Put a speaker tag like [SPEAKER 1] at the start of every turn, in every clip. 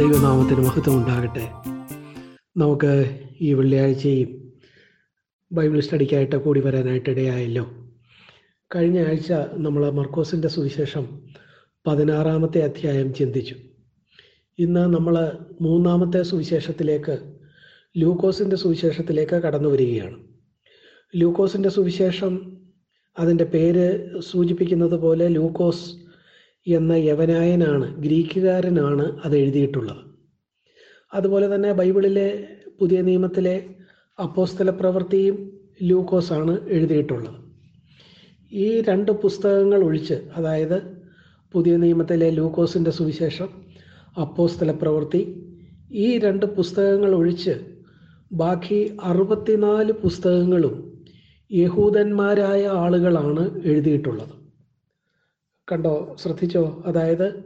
[SPEAKER 1] ദൈവനാമത്തിന് മഹത്വം ഉണ്ടാകട്ടെ നമുക്ക് ഈ വെള്ളിയാഴ്ചയും ബൈബിൾ സ്റ്റഡിക്കായിട്ട് കൂടി വരാനായിട്ട് ഇടയായല്ലോ കഴിഞ്ഞ ആഴ്ച നമ്മൾ മർക്കോസിന്റെ സുവിശേഷം പതിനാറാമത്തെ അധ്യായം ചിന്തിച്ചു. ഇന്ന് നമ്മൾ മൂന്നാമത്തെ സുവിശേഷത്തിലേക്ക് ലൂക്കോസിന്റെ സുവിശേഷത്തിലേക്ക് കടന്നു വരികയാണ്. ലൂക്കോസിന്റെ സുവിശേഷം അതിന്റെ പേര് സൂചിപ്പിക്കുന്നത് പോലെ ലൂക്കോസ് എന്ന യവനായനാണ് ഗ്രീക്കുകാരനാണ് അത് എഴുതിയിട്ടുള്ളത്. അതുപോലെ തന്നെ ബൈബിളിലെ പുതിയ നിയമത്തിലെ അപ്പോസ്തല പ്രവൃത്തിയും ലൂക്കോസാണ് എഴുതിയിട്ടുള്ളത്. ഈ രണ്ട് പുസ്തകങ്ങൾ ഒഴിച്ച് അതായത് പുതിയ നിയമത്തിലെ ലൂക്കോസിന്റെ സുവിശേഷം അപ്പോസ്തല പ്രവൃത്തി ഈ രണ്ട് പുസ്തകങ്ങൾ ഒഴിച്ച് ബാക്കി അറുപത്തിനാല് പുസ്തകങ്ങളും യഹൂദന്മാരായ ആളുകളാണ് എഴുതിയിട്ടുള്ളത്. കണ്ടോ? ശ്രദ്ധിച്ചോ? അതായത്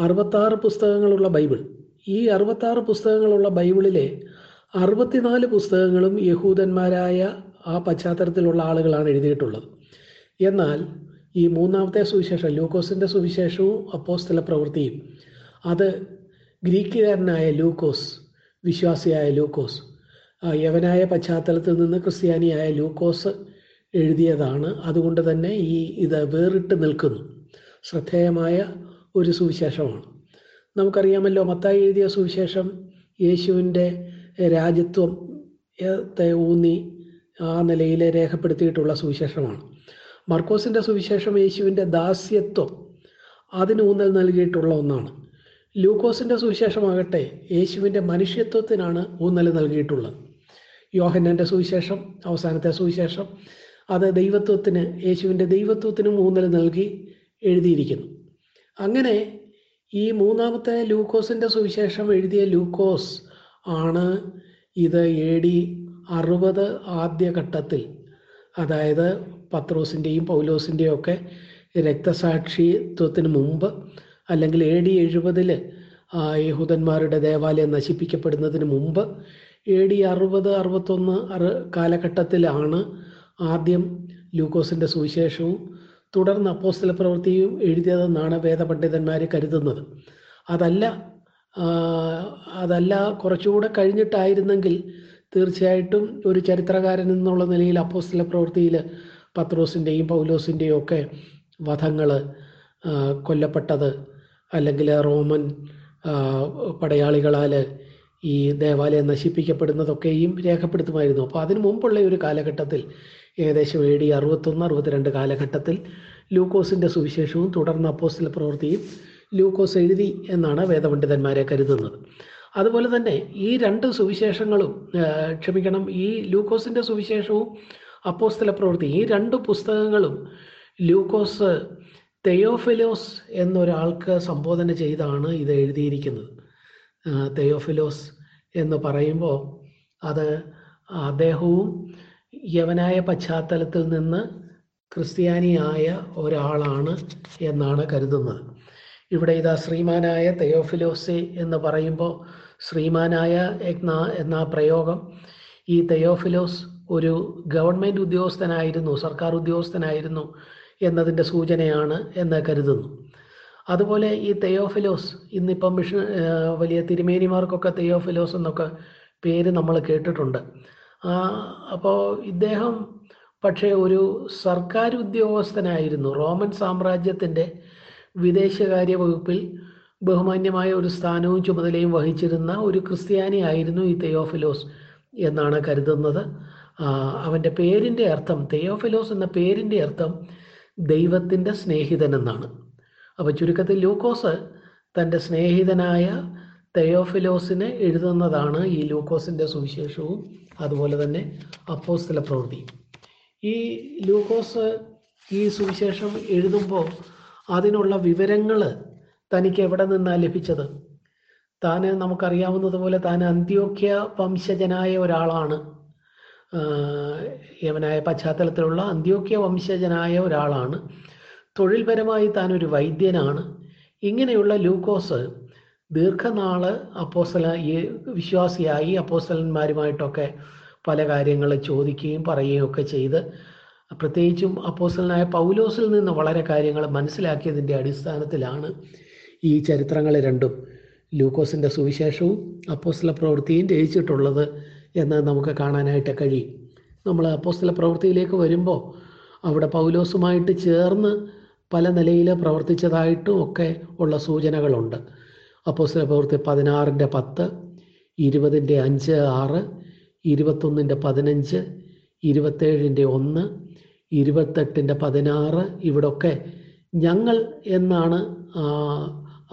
[SPEAKER 1] അറുപത്താറ് പുസ്തകങ്ങളുള്ള ബൈബിൾ. ഈ അറുപത്താറ് പുസ്തകങ്ങളുള്ള ബൈബിളിലെ അറുപത്തിനാല് പുസ്തകങ്ങളും യഹൂദന്മാരായ ആ പശ്ചാത്തലത്തിലുള്ള ആളുകളാണ് എഴുതിയിട്ടുള്ളത്. എന്നാൽ ഈ മൂന്നാമത്തെ സുവിശേഷം ലൂക്കോസിന്റെ സുവിശേഷവും അപ്പോസ്തല പ്രവൃത്തിയും അത് ഗ്രീക്കുകാരനായ ലൂക്കോസ് വിശ്വാസിയായ ലൂക്കോസ് യവനായ പശ്ചാത്തലത്തിൽ നിന്ന് ക്രിസ്ത്യാനിയായ ലൂക്കോസ് എഴുതിയതാണ്. അതുകൊണ്ട് തന്നെ ഈ ഇത് വേറിട്ട് നിൽക്കുന്നു. ശ്രദ്ധേയമായ ഒരു സുവിശേഷമാണ്. നമുക്കറിയാമല്ലോ മത്തായി എഴുതിയ സുവിശേഷം യേശുവിന്റെ രാജ്യത്വം ഊന്നി ആ നിലയിൽ രേഖപ്പെടുത്തിയിട്ടുള്ള സുവിശേഷമാണ്. മർക്കോസിന്റെ സുവിശേഷം യേശുവിന്റെ ദാസ്യത്വം അതിന് ഊന്നൽ നൽകിയിട്ടുള്ള ഒന്നാണ്. ലൂക്കോസിന്റെ സുവിശേഷമാകട്ടെ യേശുവിന്റെ മനുഷ്യത്വത്തിനാണ് ഊന്നൽ നൽകിയിട്ടുള്ളത്. യോഹന്നന്റെ സുവിശേഷം അവസാനത്തെ സുവിശേഷം അത് ദൈവത്വത്തിന് യേശുവിന്റെ ദൈവത്വത്തിനും ഊന്നൽ നൽകി എഴുതിയിരിക്കുന്നു. അങ്ങനെ ഈ മൂന്നാമത്തെ ലൂക്കോസിന്റെ സുവിശേഷം എഴുതിയ ലൂക്കോസ് ആണ് ഇത് എ ഡി അറുപത് ആദ്യഘട്ടത്തിൽ അതായത് പത്രോസിന്റെയും പൗലോസിന്റെയും ഒക്കെ രക്തസാക്ഷിത്വത്തിന് മുമ്പ് അല്ലെങ്കിൽ എ ഡി എഴുപതിൽ യഹൂദന്മാരുടെ ദേവാലയം നശിപ്പിക്കപ്പെടുന്നതിന് മുമ്പ് എ ഡി അറുപത് അറുപത്തൊന്ന് അറു കാലഘട്ടത്തിലാണ് ആദ്യം ലൂക്കോസിന്റെ സുവിശേഷവും തുടർന്ന് അപ്പോസ്തല പ്രവൃത്തിയും എഴുതിയതെന്നാണ് വേദപണ്ഡിതന്മാർ കരുതുന്നത്. അതല്ല അതല്ല കുറച്ചുകൂടെ കഴിഞ്ഞിട്ടായിരുന്നെങ്കിൽ തീർച്ചയായിട്ടും ഒരു ചരിത്രകാരൻ എന്നുള്ള നിലയിൽ അപ്പോസ്തല പ്രവൃത്തിയിൽ പത്രോസിന്റെയും പൗലോസിന്റെയും ഒക്കെ വധങ്ങൾ കൊല്ലപ്പെട്ടത് അല്ലെങ്കിൽ റോമൻ പടയാളികളാൽ ഈ ദേവാലയം നശിപ്പിക്കപ്പെടുന്നതൊക്കെയും രേഖപ്പെടുത്തുമായിരുന്നു. അപ്പോൾ അതിനു മുമ്പുള്ള ഒരു കാലഘട്ടത്തിൽ ഏകദേശം എ ഡി അറുപത്തൊന്ന് അറുപത്തിരണ്ട് കാലഘട്ടത്തിൽ ലൂക്കോസിന്റെ സുവിശേഷവും തുടർന്ന് അപ്പോസ്റ്റൽ പ്രവൃത്തിയും ലൂക്കോസ് എഴുതി എന്നാണ് വേദപണ്ഡിതന്മാരെ കരുതുന്നത്. അതുപോലെ തന്നെ ഈ രണ്ട് സുവിശേഷങ്ങളും ക്ഷമിക്കണം ഈ ലൂക്കോസിന്റെ സുവിശേഷവും അപ്പോസ്തല പ്രവൃത്തി ഈ രണ്ട് പുസ്തകങ്ങളും ലൂക്കോസ് തെയോഫിലോസ് എന്നൊരാൾക്ക് സംബോധന ചെയ്താണ് ഇത് എഴുതിയിരിക്കുന്നത്. തെയോഫിലോസ് എന്ന് പറയുമ്പോൾ അത് അദ്ദേഹവും യവനായ പശ്ചാത്തലത്തിൽ നിന്ന് ക്രിസ്ത്യാനിയായ ഒരാളാണ് എന്നാണ് കരുതുന്നത്. ഇവിടെ ഇതാ ശ്രീമാനായ തെയോഫിലോസെ എന്ന് പറയുമ്പോൾ ശ്രീമാനായ എന്ന പ്രയോഗം ഈ തെയോഫിലോസ് ഒരു ഗവൺമെന്റ് ഉദ്യോഗസ്ഥനായിരുന്നു സർക്കാർ ഉദ്യോഗസ്ഥനായിരുന്നു എന്നതിന്റെ സൂചനയാണ് എന്ന് കരുതുന്നു. അതുപോലെ ഈ തെയോഫിലോസ് ഇന്നിപ്പം മിഷൻ വലിയ തിരുമേനിമാർക്കൊക്കെ തെയോഫിലോസ് എന്നൊക്കെ പേര് നമ്മൾ കേട്ടിട്ടുണ്ട്. അപ്പോൾ ഇദ്ദേഹം പക്ഷേ ഒരു സർക്കാർ ഉദ്യോഗസ്ഥനായിരുന്നു. റോമൻ സാമ്രാജ്യത്തിന്റെ വിദേശകാര്യ വകുപ്പിൽ ബഹുമാന്യമായ ഒരു സ്ഥാനവും ചുമതലയും വഹിച്ചിരുന്ന ഒരു ക്രിസ്ത്യാനി ആയിരുന്നു ഈ തെയോഫിലോസ് എന്നാണ് കരുതുന്നത്. അവന്റെ പേരിന്റെ അർത്ഥം തെയോഫിലോസ് എന്ന പേരിന്റെ അർത്ഥം ദൈവത്തിന്റെ സ്നേഹിതൻ എന്നാണ്. അപ്പോൾ ചുരുക്കത്തിൽ ലൂക്കോസ് തന്റെ സ്നേഹിതനായ തെയോഫിലോസിനെ എഴുതുന്നതാണ് ഈ ലൂക്കോസിന്റെ സുവിശേഷവും. അതുപോലെ തന്നെ അപ്പോസ്തല പ്രവൃത്തി. ഈ ലൂക്കോസ് ഈ സുവിശേഷം എഴുതുമ്പോൾ അതിനുള്ള വിവരങ്ങൾ തനിക്ക് എവിടെ നിന്നാണ് ലഭിച്ചത്? താൻ നമുക്കറിയാവുന്നതുപോലെ താൻ അന്ത്യോക്യ വംശജനായ ഒരാളാണ്. യവനായ പശ്ചാത്തലത്തിലുള്ള അന്ത്യോക്യ വംശജനായ ഒരാളാണ്. തൊഴിൽപരമായി താൻ ഒരു വൈദ്യനാണ്. ഇങ്ങനെയുള്ള ലൂക്കോസ് ദീർഘനാൾ അപ്പോസല ഈ വിശ്വാസിയായി അപ്പോസലന്മാരുമായിട്ടൊക്കെ പല കാര്യങ്ങൾ ചോദിക്കുകയും പറയുകയും ഒക്കെ ചെയ്ത് പ്രത്യേകിച്ചും അപ്പോസലനായ പൗലോസിൽ നിന്ന് വളരെ കാര്യങ്ങൾ മനസ്സിലാക്കിയതിന്റെ അടിസ്ഥാനത്തിലാണ് ഈ ചരിത്രങ്ങൾ രണ്ടും ലൂക്കോസിന്റെ സുവിശേഷവും അപ്പോസ്തല പ്രവൃത്തിയും രചിച്ചിട്ടുള്ളത് എന്ന് നമുക്ക് കാണാനായിട്ട് കഴിയും. നമ്മൾ അപ്പോസ്തല പ്രവൃത്തിയിലേക്ക് വരുമ്പോൾ അവിടെ പൗലോസുമായിട്ട് ചേർന്ന് പല നിലയിൽ പ്രവർത്തിച്ചതായിട്ടും ഒക്കെ ഉള്ള സൂചനകളുണ്ട്. അപ്പോസ്തല പ്രവൃത്തി പതിനാറിന്റെ പത്ത് ഇരുപതിന്റെ അഞ്ച് ആറ് ഇരുപത്തൊന്നിന്റെ പതിനഞ്ച് ഇരുപത്തേഴിന്റെ ഒന്ന് ഇരുപത്തെട്ടിന്റെ പതിനാറ്. ഇവിടൊക്കെ ഞങ്ങൾ എന്നാണ്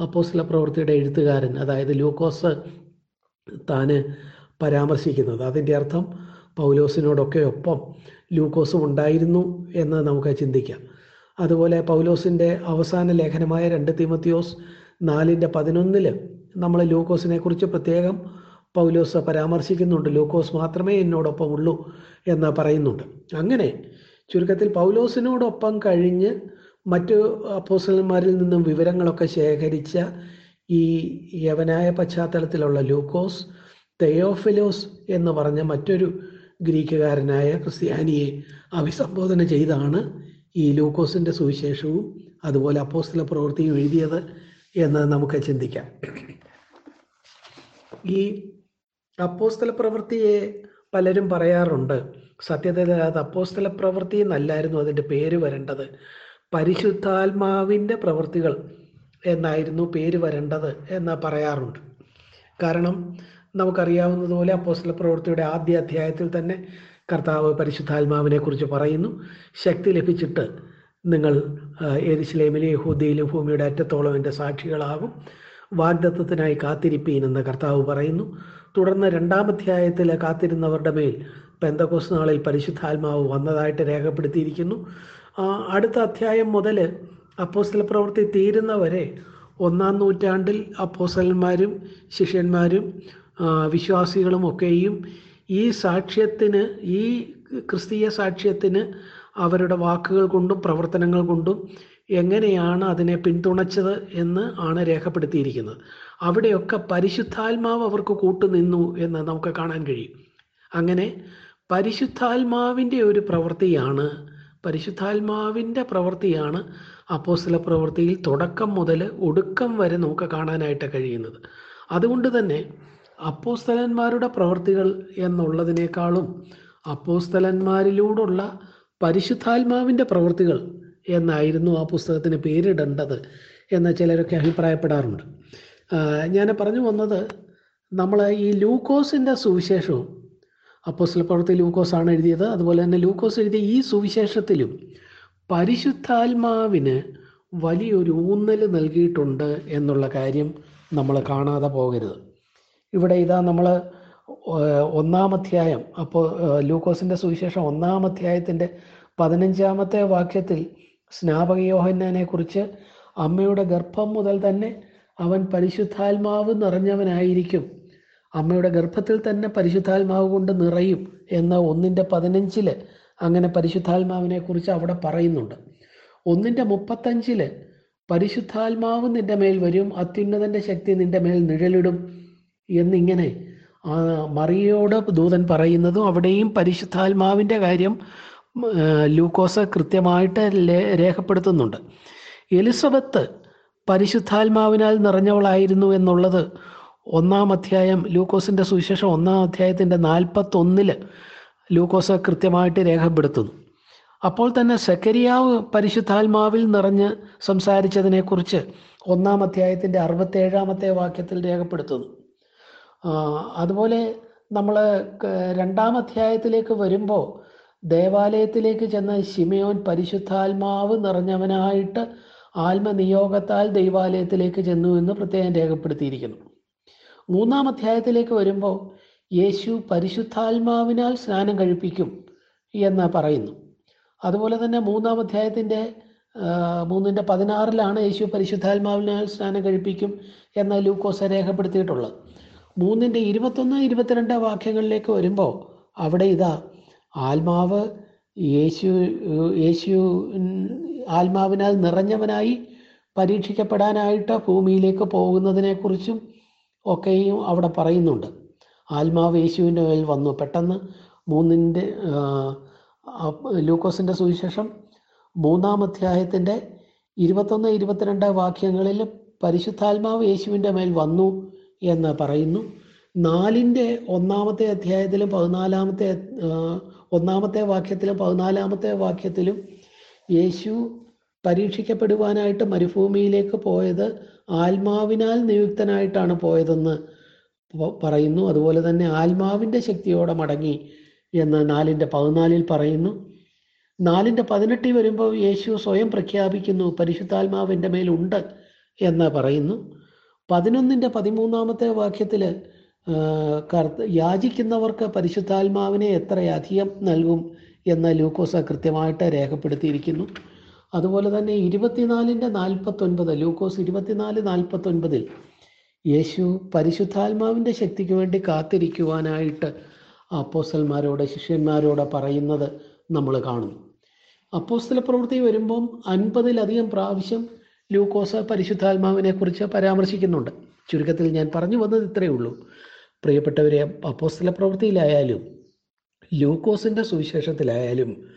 [SPEAKER 1] അപ്പോസ്തല പ്രവൃത്തിയുടെ എഴുത്തുകാരൻ അതായത് ലൂക്കോസ് താന് പരാമർശിക്കുന്നത്. അതിന്റെ അർത്ഥം പൗലോസിനോടൊക്കെ ഒപ്പം ലൂക്കോസും ഉണ്ടായിരുന്നു എന്ന് നമുക്ക് ചിന്തിക്കാം. അതുപോലെ പൗലോസിന്റെ അവസാന ലേഖനമായ രണ്ട് തിമത്തിയോസ് നാലിന്റെ പതിനൊന്നിൽ നമ്മൾ ലൂക്കോസിനെ കുറിച്ച് പ്രത്യേകം പൗലോസ് പരാമർശിക്കുന്നുണ്ട്. ലൂക്കോസ് മാത്രമേ എന്നോടൊപ്പം ഉള്ളൂ എന്ന് പറയുന്നുണ്ട്. അങ്ങനെ ചുരുക്കത്തിൽ പൗലോസിനോടൊപ്പം കഴിഞ്ഞ് മറ്റു അപ്പോസലന്മാരിൽ നിന്നും വിവരങ്ങളൊക്കെ ശേഖരിച്ച ഈ യവനായ പശ്ചാത്തലത്തിലുള്ള ലൂക്കോസ് തെയോഫിലോസ് എന്ന് പറഞ്ഞ മറ്റൊരു ഗ്രീക്കുകാരനായ ക്രിസ്ത്യാനിയെ അഭിസംബോധന ചെയ്താണ് ഈ ലൂക്കോസിന്റെ സുവിശേഷവും അതുപോലെ അപ്പോസ്തല പ്രവൃത്തിയും എഴുതിയത് എന്ന് നമുക്ക് ചിന്തിക്കാം. ഈ അപ്പോസ്തല പ്രവൃത്തിയെ പലരും പറയാറുണ്ട്. സത്യത്തിൽ അത് അപ്പോസ്തല പ്രവൃത്തി എന്നല്ലായിരുന്നു അതിന്റെ പേര് വരേണ്ടത്. പരിശുദ്ധാത്മാവിന്റെ പ്രവൃത്തികൾ എന്നായിരുന്നു പേര് വരേണ്ടത് എന്ന് പറയാറുണ്ട്. കാരണം നമുക്കറിയാവുന്നതുപോലെ അപ്പോസ്തല പ്രവൃത്തിയുടെ ആദ്യ അധ്യായത്തിൽ തന്നെ കർത്താവ് പരിശുദ്ധാത്മാവിനെ കുറിച്ച് പറയുന്നു. ശക്തി ലഭിച്ചിട്ട് നിങ്ങൾ ഏരിശിലേമിലെ യഹൂദിയിലും ഭൂമിയുടെ അറ്റത്തോളം എന്റെ സാക്ഷികളാകും. വാഗ്ദത്വത്തിനായി കാത്തിരിപ്പീൻ എന്ന് കർത്താവ് പറയുന്നു. തുടർന്ന് രണ്ടാമധ്യായത്തിൽ കാത്തിരുന്നവരുടെ മേൽ പെന്തക്കോസ് നാളിൽ പരിശുദ്ധാത്മാവ് വന്നതായിട്ട് രേഖപ്പെടുത്തിയിരിക്കുന്നു. അടുത്ത അധ്യായം മുതൽ അപ്പോസ്റ്റൽ പ്രവൃത്തി തീരുന്നവരെ ഒന്നാം നൂറ്റാണ്ടിൽ അപ്പോസ്റ്റലന്മാരും ശിഷ്യന്മാരും വിശ്വാസികളും ഒക്കെയും ഈ സാക്ഷ്യത്തിന് ഈ ക്രിസ്തീയ സാക്ഷ്യത്തിന് അവരുടെ വാക്കുകൾ കൊണ്ടും പ്രവർത്തനങ്ങൾ കൊണ്ടും എങ്ങനെയാണ് അതിനെ പിന്തുണച്ചത് എന്ന് ആണ് രേഖപ്പെടുത്തിയിരിക്കുന്നത്. അവിടെയൊക്കെ പരിശുദ്ധാത്മാവ് അവർക്ക് കൂട്ടുനിന്നു എന്ന് നമുക്ക് കാണാൻ കഴിയും. അങ്ങനെ പരിശുദ്ധാത്മാവിന്റെ ഒരു പ്രവൃത്തിയാണ് പരിശുദ്ധാത്മാവിന്റെ പ്രവൃത്തിയാണ് അപ്പോസ്തല പ്രവൃത്തിയിൽ തുടക്കം മുതൽ ഒടുക്കം വരെ നമുക്ക് കാണാനായിട്ട് കഴിയുന്നത്. അതുകൊണ്ട് തന്നെ അപ്പോസ്തലന്മാരുടെ പ്രവൃത്തികൾ എന്നുള്ളതിനേക്കാളും അപ്പോസ്തലന്മാരിലൂടുള്ള പരിശുദ്ധാത്മാവിന്റെ പ്രവൃത്തികൾ എന്നായിരുന്നു ആ പുസ്തകത്തിന് പേരിടേണ്ടത് എന്ന് ചിലരൊക്കെ അഭിപ്രായപ്പെടാറുണ്ട്. ഞാൻ പറഞ്ഞു വന്നത് നമ്മൾ ഈ ലൂക്കോസിന്റെ സുവിശേഷവും അപ്പോസ്തല പ്രവൃത്തി ലൂക്കോസാണ് എഴുതിയത്. അതുപോലെ തന്നെ ലൂക്കോസ് എഴുതിയ ഈ സുവിശേഷത്തിലും പരിശുദ്ധാത്മാവിന് വലിയൊരു ഊന്നൽ നൽകിയിട്ടുണ്ട് എന്നുള്ള കാര്യം നമ്മൾ കാണാതെ പോകരുത്. ഇവിടെ ഇതാ നമ്മൾ ഒന്നാം അധ്യായം അപ്പോൾ ലൂക്കോസിന്റെ സുവിശേഷം ഒന്നാം അധ്യായത്തിന്റെ പതിനഞ്ചാമത്തെ വാക്യത്തിൽ സ്നാപക യോഹന്നാനെ കുറിച്ച് അമ്മയുടെ ഗർഭം മുതൽ തന്നെ അവൻ പരിശുദ്ധാത്മാവ് നിറഞ്ഞവനായിരിക്കും. അമ്മയുടെ ഗർഭത്തിൽ തന്നെ പരിശുദ്ധാത്മാവ് കൊണ്ട് നിറയും എന്ന ഒന്നിന്റെ പതിനഞ്ചിൽ അങ്ങനെ പരിശുദ്ധാത്മാവിനെ കുറിച്ച് അവിടെ പറയുന്നുണ്ട്. ഒന്നിന്റെ മുപ്പത്തഞ്ചിൽ പരിശുദ്ധാത്മാവ് നിന്റെ മേൽ വരും അത്യുന്നതന്റെ ശക്തി നിന്റെ മേൽ നിഴലിടും എന്നിങ്ങനെ മറിയോട് ദൂതൻ പറയുന്നതും അവിടെയും പരിശുദ്ധാത്മാവിന്റെ കാര്യം ലൂക്കോസ് കൃത്യമായിട്ട് രേഖപ്പെടുത്തുന്നുണ്ട്. എലിസബത്ത് പരിശുദ്ധാത്മാവിനാൽ നിറഞ്ഞവളായിരുന്നു എന്നുള്ളത് ഒന്നാം അധ്യായം ലൂക്കോസിന്റെ സുവിശേഷം ഒന്നാം അധ്യായത്തിന്റെ നാൽപ്പത്തൊന്നിൽ ലൂക്കോസ് കൃത്യമായിട്ട് രേഖപ്പെടുത്തുന്നു. അപ്പോൾ തന്നെ സെക്കരിയാവ് പരിശുദ്ധാത്മാവിൽ നിറഞ്ഞ് സംസാരിച്ചതിനെക്കുറിച്ച് ഒന്നാം അധ്യായത്തിന്റെ അറുപത്തേഴാമത്തെ വാക്യത്തിൽ രേഖപ്പെടുത്തുന്നു. അതുപോലെ നമ്മൾ രണ്ടാം അധ്യായത്തിലേക്ക് വരുമ്പോൾ ദേവാലയത്തിലേക്ക് ചെന്ന ശിമയോൻ പരിശുദ്ധാത്മാവ് നിറഞ്ഞവനായിട്ട് ആത്മനിയോഗത്താൽ ദൈവാലയത്തിലേക്ക് ചെന്നു എന്ന് പ്രത്യേകം രേഖപ്പെടുത്തിയിരിക്കുന്നു. മൂന്നാം അധ്യായത്തിലേക്ക് വരുമ്പോൾ യേശു പരിശുദ്ധാത്മാവിനാൽ സ്നാനം കഴിപ്പിക്കും എന്ന് പറയുന്നു. അതുപോലെ തന്നെ മൂന്നാം അധ്യായത്തിന്റെ മൂന്നിന്റെ പതിനാറിലാണ് യേശു പരിശുദ്ധാത്മാവിനാൽ സ്നാനം കഴിപ്പിക്കും എന്ന ലൂക്കോസ് രേഖപ്പെടുത്തിയിട്ടുള്ളത്. മൂന്നിന്റെ ഇരുപത്തൊന്ന് ഇരുപത്തിരണ്ട് വാക്യങ്ങളിലേക്ക് വരുമ്പോൾ അവിടെ ഇതാ ആത്മാവ് യേശു യേശു ആത്മാവിനാൽ നിറഞ്ഞവനായി പരീക്ഷിക്കപ്പെടാനായിട്ട് ഭൂമിയിലേക്ക് പോകുന്നതിനെക്കുറിച്ചും ഒക്കെയും അവിടെ പറയുന്നുണ്ട്. ആത്മാവ് യേശുവിന്റെ മേൽ വന്നു. പെട്ടെന്ന് മൂന്നിന്റെ ലൂക്കോസിന്റെ സുവിശേഷം മൂന്നാം അധ്യായത്തിന്റെ ഇരുപത്തൊന്ന് ഇരുപത്തിരണ്ട് വാക്യങ്ങളിൽ പരിശുദ്ധാത്മാവ് യേശുവിന്റെ മേൽ വന്നു. എന്ന് പറയുന്നു. നാലിന്റെ ഒന്നാമത്തെ അധ്യായത്തിലും പതിനാലാമത്തെ ഒന്നാമത്തെ വാക്യത്തിലും പതിനാലാമത്തെ വാക്യത്തിലും യേശു പരീക്ഷിക്കപ്പെടുവാനായിട്ട് മരുഭൂമിയിലേക്ക് പോയത് ആത്മാവിനാൽ നിയുക്തനായിട്ടാണ് പോയതെന്ന് പറയുന്നു. അതുപോലെ തന്നെ ആത്മാവിന്റെ ശക്തിയോടെ മടങ്ങി എന്ന് നാലിന്റെ പതിനാലിൽ പറയുന്നു. നാലിന്റെ പതിനെട്ടിൽ വരുമ്പോൾ യേശു സ്വയം പ്രഖ്യാപിക്കുന്നു പരിശുദ്ധാത്മാവ് എന്റെ മേലുണ്ട് എന്ന് പറയുന്നു. പതിനൊന്നിന്റെ പതിമൂന്നാമത്തെ വാക്യത്തിൽ യാചിക്കുന്നവർക്ക് പരിശുദ്ധാത്മാവിനെ എത്രയധികം നൽകും എന്ന് ലൂക്കോസ കൃത്യമായിട്ട് രേഖപ്പെടുത്തിയിരിക്കുന്നു. അതുപോലെ തന്നെ ഇരുപത്തിനാലിന്റെ നാൽപ്പത്തൊൻപത് ലൂക്കോസ് ഇരുപത്തിനാല് നാൽപ്പത്തൊൻപതിൽ യേശു പരിശുദ്ധാത്മാവിന്റെ ശക്തിക്ക് വേണ്ടി കാത്തിരിക്കുവാനായിട്ട് അപ്പോസ്റ്റൽമാരോട് ശിഷ്യന്മാരോട് പറയുന്നത് നമ്മൾ കാണുന്നു. അപ്പോസ്റ്റൽ പ്രവൃത്തി വരുമ്പം അൻപതിലധികം പ്രാവശ്യം ലൂക്കോസ് പരിശുദ്ധാത്മാവിനെ കുറിച്ച് പരാമർശിക്കുന്നുണ്ട്. ചുരുക്കത്തിൽ ഞാൻ പറഞ്ഞു വന്നത് ഇത്രയേ ഉള്ളൂ. പ്രിയപ്പെട്ടവരെ അപ്പോസ്തല പ്രവൃത്തിയിലായാലും ലൂക്കോസിന്റെ സുവിശേഷത്തിലായാലും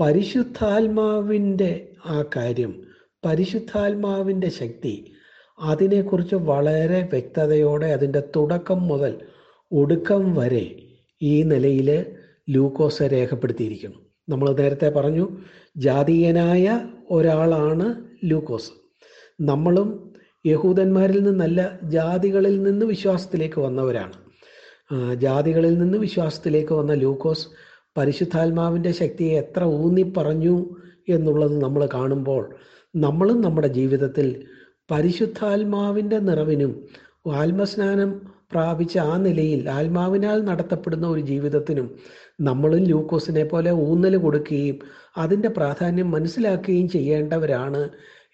[SPEAKER 1] പരിശുദ്ധാത്മാവിന്റെ ആ കാര്യം പരിശുദ്ധാത്മാവിന്റെ ശക്തി അതിനെക്കുറിച്ച് വളരെ വ്യക്തതയോടെ അതിന്റെ തുടക്കം മുതൽ ഒടുക്കം വരെ ഈ നിലയിൽ ലൂക്കോസ് രേഖപ്പെടുത്തിയിരിക്കുന്നു. നമ്മൾ നേരത്തെ പറഞ്ഞു ജാതീയനായ ഒരാളാണ് ലൂക്കോസ് നമ്മളും യഹൂദന്മാരിൽ നിന്നല്ല ജാതികളിൽ നിന്ന് വിശ്വാസത്തിലേക്ക് വന്നവരാണ്. ജാതികളിൽ നിന്ന് വിശ്വാസത്തിലേക്ക് വന്ന ലൂക്കോസ് പരിശുദ്ധാത്മാവിന്റെ ശക്തിയെ എത്ര ഊന്നി പറഞ്ഞു എന്നുള്ളത് നമ്മൾ കാണുമ്പോൾ നമ്മളും നമ്മുടെ ജീവിതത്തിൽ പരിശുദ്ധാത്മാവിന്റെ നിറവിനും ആത്മസ്നാനം പ്രാപിച്ച ആ നിലയിൽ ആത്മാവിനാൽ നടത്തപ്പെടുന്ന ഒരു ജീവിതത്തിനും നമ്മളും ലൂക്കോസിനെ പോലെ ഊന്നൽ കൊടുക്കുകയും അതിന്റെ പ്രാധാന്യം മനസ്സിലാക്കുകയും ചെയ്യേണ്ടവരാണ്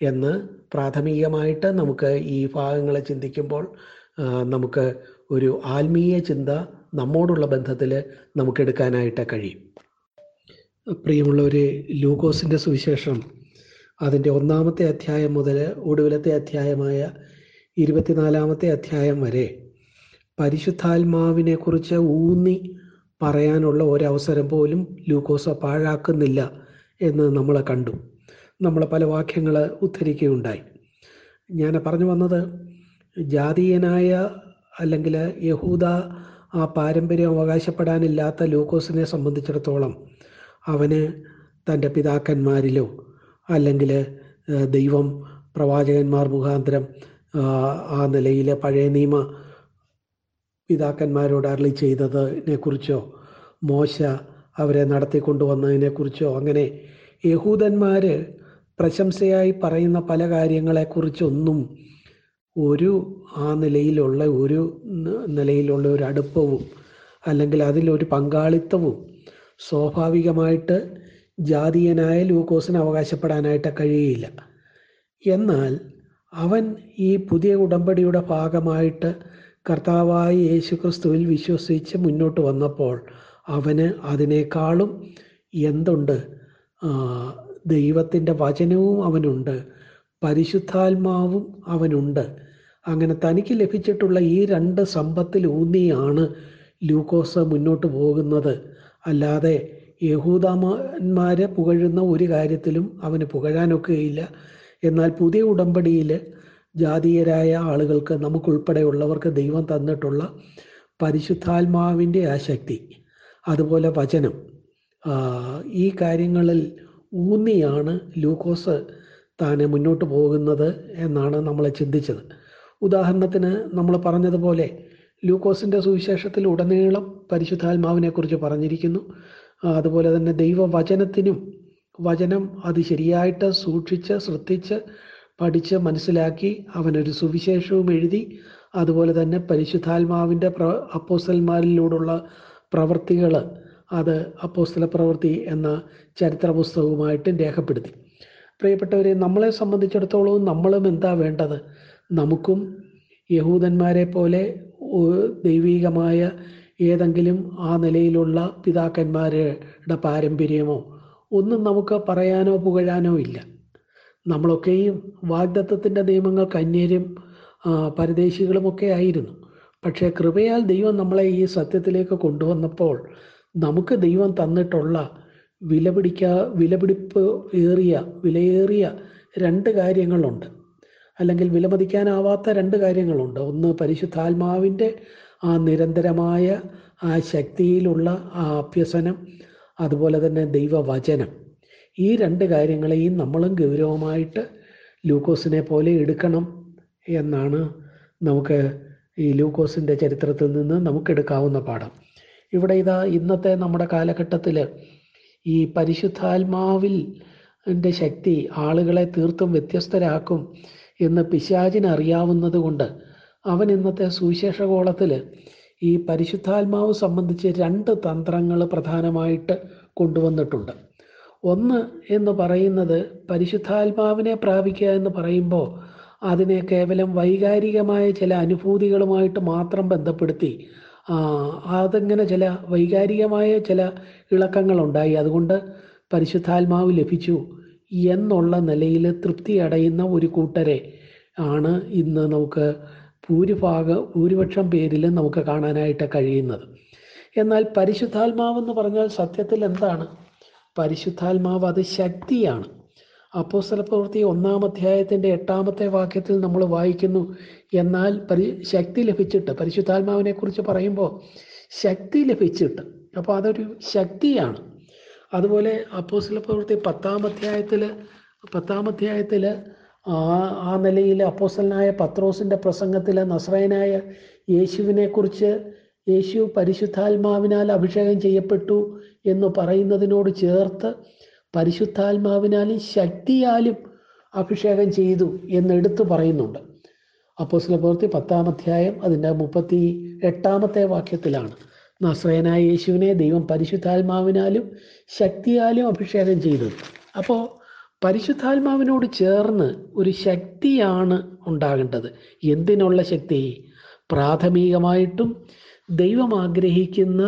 [SPEAKER 1] എന്ന് പ്രാഥമികമായിട്ട് നമുക്ക് ഈ ഭാഗങ്ങളെ ചിന്തിക്കുമ്പോൾ നമുക്ക് ഒരു ആത്മീയ ചിന്ത നമ്മോടുള്ള ബന്ധത്തിൽ നമുക്ക് എടുക്കാനായിട്ട് കഴിയും. പ്രിയമുള്ളവരെ ലൂക്കോസിന്റെ സുവിശേഷം അതിന്റെ ഒന്നാമത്തെ അധ്യായം മുതൽ ഒടുവിലത്തെ അധ്യായമായ ഇരുപത്തിനാലാമത്തെ അധ്യായം വരെ പരിശുദ്ധാത്മാവിനെ കുറിച്ച് ഊന്നി പറയാനുള്ള ഒരവസരം പോലും ലൂക്കോസ് പാഴാക്കുന്നില്ല എന്ന് നമ്മൾ കണ്ടു. നമ്മൾ പല വാക്യങ്ങൾ ഉദ്ധരിക്കുകയുണ്ടായി. ഞാൻ പറഞ്ഞു വന്നത് ജാതീയനായ അല്ലെങ്കിൽ യഹൂദ ആ പാരമ്പര്യം അവകാശപ്പെടാനില്ലാത്ത ലൂക്കോസിനെ സംബന്ധിച്ചിടത്തോളം അവന് തന്റെ പിതാക്കന്മാരിലോ അല്ലെങ്കിൽ ദൈവം പ്രവാചകന്മാർ മുഖാന്തരം ആ, നിലയിലെ പഴയ നിയമ പിതാക്കന്മാരോട് അരളി ചെയ്തതിനെ കുറിച്ചോ മോശ അവരെ നടത്തിക്കൊണ്ടുവന്നതിനെക്കുറിച്ചോ അങ്ങനെ യഹൂദന്മാർ പ്രശംസയായി പറയുന്ന പല കാര്യങ്ങളെക്കുറിച്ചൊന്നും ഒരു ആ നിലയിലുള്ള ഒരു നിലയിലുള്ള ഒരു അടുപ്പവും അല്ലെങ്കിൽ അതിലൊരു പങ്കാളിത്തവും സ്വാഭാവികമായിട്ട് ജാതീയനായ ലൂക്കോസിന് അവകാശപ്പെടാനായിട്ട് കഴിയില്ല. എന്നാൽ അവൻ ഈ പുതിയ ഉടമ്പടിയുടെ ഭാഗമായിട്ട് കർത്താവായ യേശുക്രിസ്തുവിൽ വിശ്വസിച്ച് മുന്നോട്ട് വന്നപ്പോൾ അവന് അതിനേക്കാളും എന്തുണ്ട്? ദൈവത്തിന്റെ വചനവും അവനുണ്ട്. പരിശുദ്ധാത്മാവും അവനുണ്ട്. അങ്ങനെ തനിക്ക് ലഭിച്ചിട്ടുള്ള ഈ രണ്ട് സമ്പത്തിൽ ഊന്നിയാണ് ലൂക്കോസ് മുന്നോട്ട് പോകുന്നത്. അല്ലാതെ യഹൂദന്മാരെ പുകഴുന്ന ഒരു കാര്യത്തിലും അവന് പുകഴാനൊക്കെയില്ല. എന്നാൽ പുതിയ ഉടമ്പടിയിൽ ജാതീയരായ ആളുകൾക്ക് നമുക്കുൾപ്പെടെയുള്ളവർക്ക് ദൈവം തന്നിട്ടുള്ള പരിശുദ്ധാത്മാവിന്റെ ആ ശക്തി. അതുപോലെ വചനം. ഈ കാര്യങ്ങളിൽ ഊന്നിയാണ് ലൂക്കോസ് താനെ മുന്നോട്ട് പോകുന്നത് എന്നാണ് നമ്മൾ ചിന്തിച്ചത്. ഉദാഹരണത്തിന് നമ്മൾ പറഞ്ഞതുപോലെ ലൂക്കോസിന്റെ സുവിശേഷത്തിൽ ഉടനീളം പരിശുദ്ധാത്മാവിനെക്കുറിച്ച് പറഞ്ഞിരിക്കുന്നു. അതുപോലെ തന്നെ ദൈവവചനത്തിനും വചനം അത് ശരിയായിട്ട് സൂക്ഷിച്ച് ശ്രദ്ധിച്ച് പഠിച്ച് മനസ്സിലാക്കി അവനൊരു സുവിശേഷവും എഴുതി അതുപോലെ തന്നെ പരിശുദ്ധാത്മാവിന്റെ പ്ര അപ്പോസ്റ്റൽമാരിലൂടെയുള്ള പ്രവൃത്തികൾ അത് അപ്പോസ്തല പ്രവൃത്തി എന്ന ചരിത്ര പുസ്തകവുമായിട്ട് രേഖപ്പെടുത്തി. പ്രിയപ്പെട്ടവരെ നമ്മളെ സംബന്ധിച്ചിടത്തോളം നമ്മളും എന്താ വേണ്ടത്? നമുക്കും യഹൂദന്മാരെ പോലെ ദൈവികമായ ഏതെങ്കിലും ആ നിലയിലുള്ള പിതാക്കന്മാരുടെ പാരമ്പര്യമോ ഒന്നും നമുക്ക് പറയാനോ പുകഴാനോ ഇല്ല. നമ്മളൊക്കെയും വാഗ്ദത്വത്തിന്റെ നിയമങ്ങൾക്ക് അന്യരും പരദേശികളുമൊക്കെ ആയിരുന്നു. പക്ഷേ കൃപയാൽ ദൈവം നമ്മളെ ഈ സത്യത്തിലേക്ക് കൊണ്ടുവന്നപ്പോൾ നമുക്ക് ദൈവം തന്നിട്ടുള്ള വിലപിടിക്കാ വിലപിടിപ്പ് ഏറിയ വിലയേറിയ രണ്ട് കാര്യങ്ങളുണ്ട്. അല്ലെങ്കിൽ വിലമതിക്കാനാവാത്ത രണ്ട് കാര്യങ്ങളുണ്ട്. ഒന്ന് പരിശുദ്ധാത്മാവിന്റെ ആ നിരന്തരമായ ആ ശക്തിയിലുള്ള ആ അഭ്യസനം അതുപോലെ തന്നെ ദൈവവചനം. ഈ രണ്ട് കാര്യങ്ങളെയും നമ്മളും ഗൗരവമായിട്ട് ലൂക്കോസിനെ പോലെ എടുക്കണം എന്നാണ് നമുക്ക് ഈ ലൂക്കോസിന്റെ ചരിത്രത്തിൽ നിന്ന് നമുക്കെടുക്കാവുന്ന പാഠം. ഇവിടെ ഇതാ ഇന്നത്തെ നമ്മുടെ കാലഘട്ടത്തിൽ ഈ പരിശുദ്ധാത്മാവിൽ ന്റെ ശക്തി ആളുകളെ തീർത്തും വ്യത്യസ്തരാക്കും എന്ന് പിശാചിന് അറിയാവുന്നത് കൊണ്ട് അവൻ ഇന്നത്തെ സുവിശേഷകോളത്തിൽ ഈ പരിശുദ്ധാത്മാവ് സംബന്ധിച്ച് രണ്ട് തന്ത്രങ്ങൾ പ്രധാനമായിട്ട് കൊണ്ടുവന്നിട്ടുണ്ട്. ഒന്ന് എന്ന് പറയുന്നത് പരിശുദ്ധാത്മാവിനെ പ്രാപിക്കുക എന്ന് പറയുമ്പോൾ അതിനെ കേവലം വൈകാരികമായ ചില അനുഭൂതികളുമായിട്ട് മാത്രം ബന്ധപ്പെടുത്തി അതങ്ങനെ ചില വൈകാരികമായ ചില ഇളക്കങ്ങളുണ്ടായി. അതുകൊണ്ട് പരിശുദ്ധാത്മാവ് ലഭിച്ചു എന്നുള്ള നിലയിൽ തൃപ്തി അടയുന്ന ഒരു കൂട്ടരെ ആണ് ഇന്ന് നമുക്ക് ഭൂരിഭാഗ ഭൂരിപക്ഷം പേരിൽ നമുക്ക് കാണാനായിട്ട് കഴിയുന്നത്. എന്നാൽ പരിശുദ്ധാത്മാവെന്ന് പറഞ്ഞാൽ സത്യത്തിൽ എന്താണ്? പരിശുദ്ധാത്മാവ് അത് ശക്തിയാണ്. അപ്പോസ്തല പ്രവൃത്തി ഒന്നാം അധ്യായത്തിന്റെ എട്ടാമത്തെ വാക്യത്തിൽ നമ്മൾ വായിക്കുന്നു. എന്നാൽ പരി ശക്തി ലഭിച്ചിട്ട് പരിശുദ്ധാത്മാവിനെ കുറിച്ച് പറയുമ്പോൾ ശക്തി ലഭിച്ചിട്ട് അപ്പോൾ അതൊരു ശക്തിയാണ്. അതുപോലെ അപ്പോസ്തല പ്രവൃത്തി പത്താം അധ്യായത്തിൽ പത്താം അധ്യായത്തിൽ ആ ആ നിലയിൽ അപ്പോസ്തലനായ പത്രോസിന്റെ പ്രസംഗത്തിൽ നസ്രയനായ യേശുവിനെ കുറിച്ച് യേശു പരിശുദ്ധാത്മാവിനാൽ അഭിഷേകം ചെയ്യപ്പെട്ടു എന്ന് പറയുന്നതിനോട് ചേർത്ത് പരിശുദ്ധാത്മാവിനാലും ശക്തിയാലും അഭിഷേകം ചെയ്തു എന്നെടുത്തു പറയുന്നുണ്ട്. അപ്പോസ്തല പ്രവൃത്തി പത്താം അധ്യായം അതിന്റെ മുപ്പത്തി എട്ടാമത്തെ വാക്യത്തിലാണ്. നസ്രയനായ യേശുവിനെ ദൈവം പരിശുദ്ധാത്മാവിനാലും ശക്തിയാലും അഭിഷേകം ചെയ്തു. അപ്പോൾ പരിശുദ്ധാത്മാവിനോട് ചേർന്ന് ഒരു ശക്തിയാണ് ഉണ്ടാകേണ്ടത്. എന്തിനുള്ള ശക്തി? പ്രാഥമികമായിട്ടും ദൈവം ആഗ്രഹിക്കുന്ന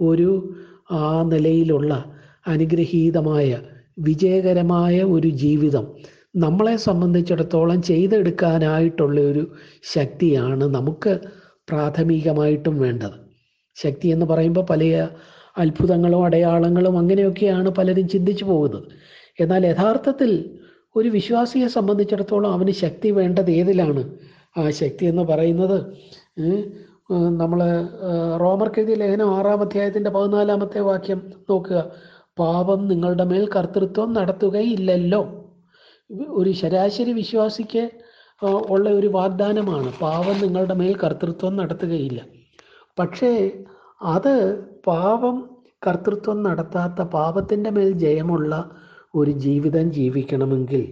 [SPEAKER 1] ഒരു ആ നിലയിലുള്ള അനുഗ്രഹീതമായ വിജയകരമായ ഒരു ജീവിതം നമ്മളെ സംബന്ധിച്ചിടത്തോളം ചെയ്തെടുക്കാനായിട്ടുള്ള ഒരു ശക്തിയാണ് നമുക്ക് പ്രാഥമികമായിട്ടും വേണ്ടത്. ശക്തി എന്ന് പറയുമ്പോൾ പല അത്ഭുതങ്ങളും അടയാളങ്ങളും അങ്ങനെയൊക്കെയാണ് പലരും ചിന്തിച്ചു പോകുന്നത്. എന്നാൽ യഥാർത്ഥത്തിൽ ഒരു വിശ്വാസിയെ സംബന്ധിച്ചിടത്തോളം അവന് ശക്തി വേണ്ടത് ഏതിലാണ്? ആ ശക്തി എന്ന് പറയുന്നത് നമ്മൾ റോമർക്കെഴുതിയ ലേഖനം ആറാം അധ്യായത്തിന്റെ പതിനാലാമത്തെ വാക്യം നോക്കുക. പാപം നിങ്ങളുടെ മേൽ കർത്തൃത്വം നടത്തുകയില്ലല്ലോ. ഒരു ശരാശരി വിശ്വാസിക്ക് ഉള്ള ഒരു വാഗ്ദാനമാണ് പാപം നിങ്ങളുടെ മേൽ കർത്തൃത്വം നടത്തുകയില്ല. പക്ഷേ അത് പാപം കർത്തൃത്വം നടത്താത്ത പാപത്തിന്റെ മേൽ ജയമുള്ള ഒരു ജീവിതം ജീവിക്കണമെങ്കിൽ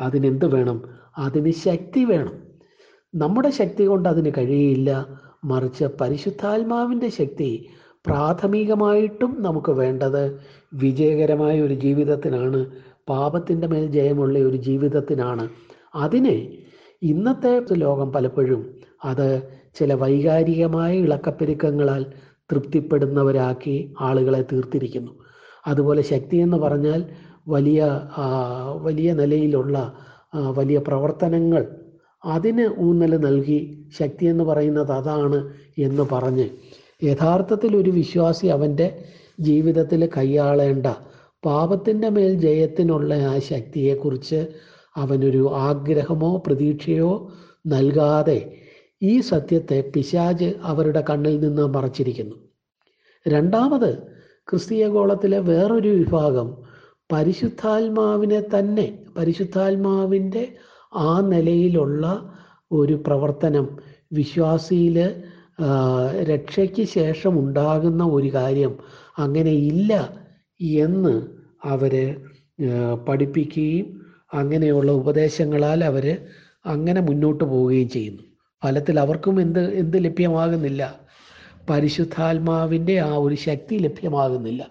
[SPEAKER 1] അതിനെന്ത് വേണം? അതിന് ശക്തി വേണം. നമ്മുടെ ശക്തി കൊണ്ട് അതിന് കഴിയില്ല. മറിച്ച് പരിശുദ്ധാത്മാവിന്റെ ശക്തി പ്രാഥമികമായിട്ടും നമുക്ക് വേണ്ടത് വിജയകരമായ ഒരു ജീവിതത്തിനാണ്. പാപത്തിന്റെ മേൽ ജയമുള്ള ഒരു ജീവിതത്തിനാണ്. അതിനെ ഇന്നത്തെ ലോകം പലപ്പോഴും അത് ചില വൈകാരികമായ ഇളക്കപ്പെരുക്കങ്ങളാൽ തൃപ്തിപ്പെടുന്നവരാക്കി ആളുകളെ തീർത്തിരിക്കുന്നു. അതുപോലെ ശക്തി എന്ന് പറഞ്ഞാൽ വലിയ വലിയ നിലയിലുള്ള വലിയ പ്രവർത്തനങ്ങൾ അതിന് ഊന്നൽ നൽകി ശക്തി എന്ന് പറയുന്നത് അതാണ് എന്ന് പറഞ്ഞ് യഥാർത്ഥത്തിൽ ഒരു വിശ്വാസി അവന്റെ ജീവിതത്തിൽ കൈയാളേണ്ട പാപത്തിന്റെ മേൽ ജയത്തിനുള്ള ആ ശക്തിയെക്കുറിച്ച് അവനൊരു ആഗ്രഹമോ പ്രതീക്ഷയോ നൽകാതെ ഈ സത്യത്തെ പിശാജ് അവരുടെ കണ്ണിൽ നിന്ന് മറച്ചിരിക്കുന്നു. രണ്ടാമത് ക്രിസ്തീയ ഗോളത്തിലെ വേറൊരു വിഭാഗം പരിശുദ്ധാത്മാവിനെ തന്നെ പരിശുദ്ധാത്മാവിന്റെ ആ നിലയിലുള്ള ഒരു പ്രവർത്തനം വിശ്വാസിയിൽ രക്ഷയ്ക്ക് ശേഷം ഉണ്ടാകുന്ന ഒരു കാര്യം അങ്ങനെ ഇല്ല എന്ന് അവരെ പഠിപ്പിക്കുകയും അങ്ങനെയുള്ള ഉപദേശങ്ങളാൽ അവർ അങ്ങനെ മുന്നോട്ട് പോവുകയും ചെയ്യുന്നു. ഫലത്തിൽ അവർക്കും എന്ത് എന്ത് ലഭ്യമാകുന്നില്ല. പരിശുദ്ധാത്മാവിന്റെ ആ ഒരു ശക്തി ലഭ്യമാകുന്നില്ല.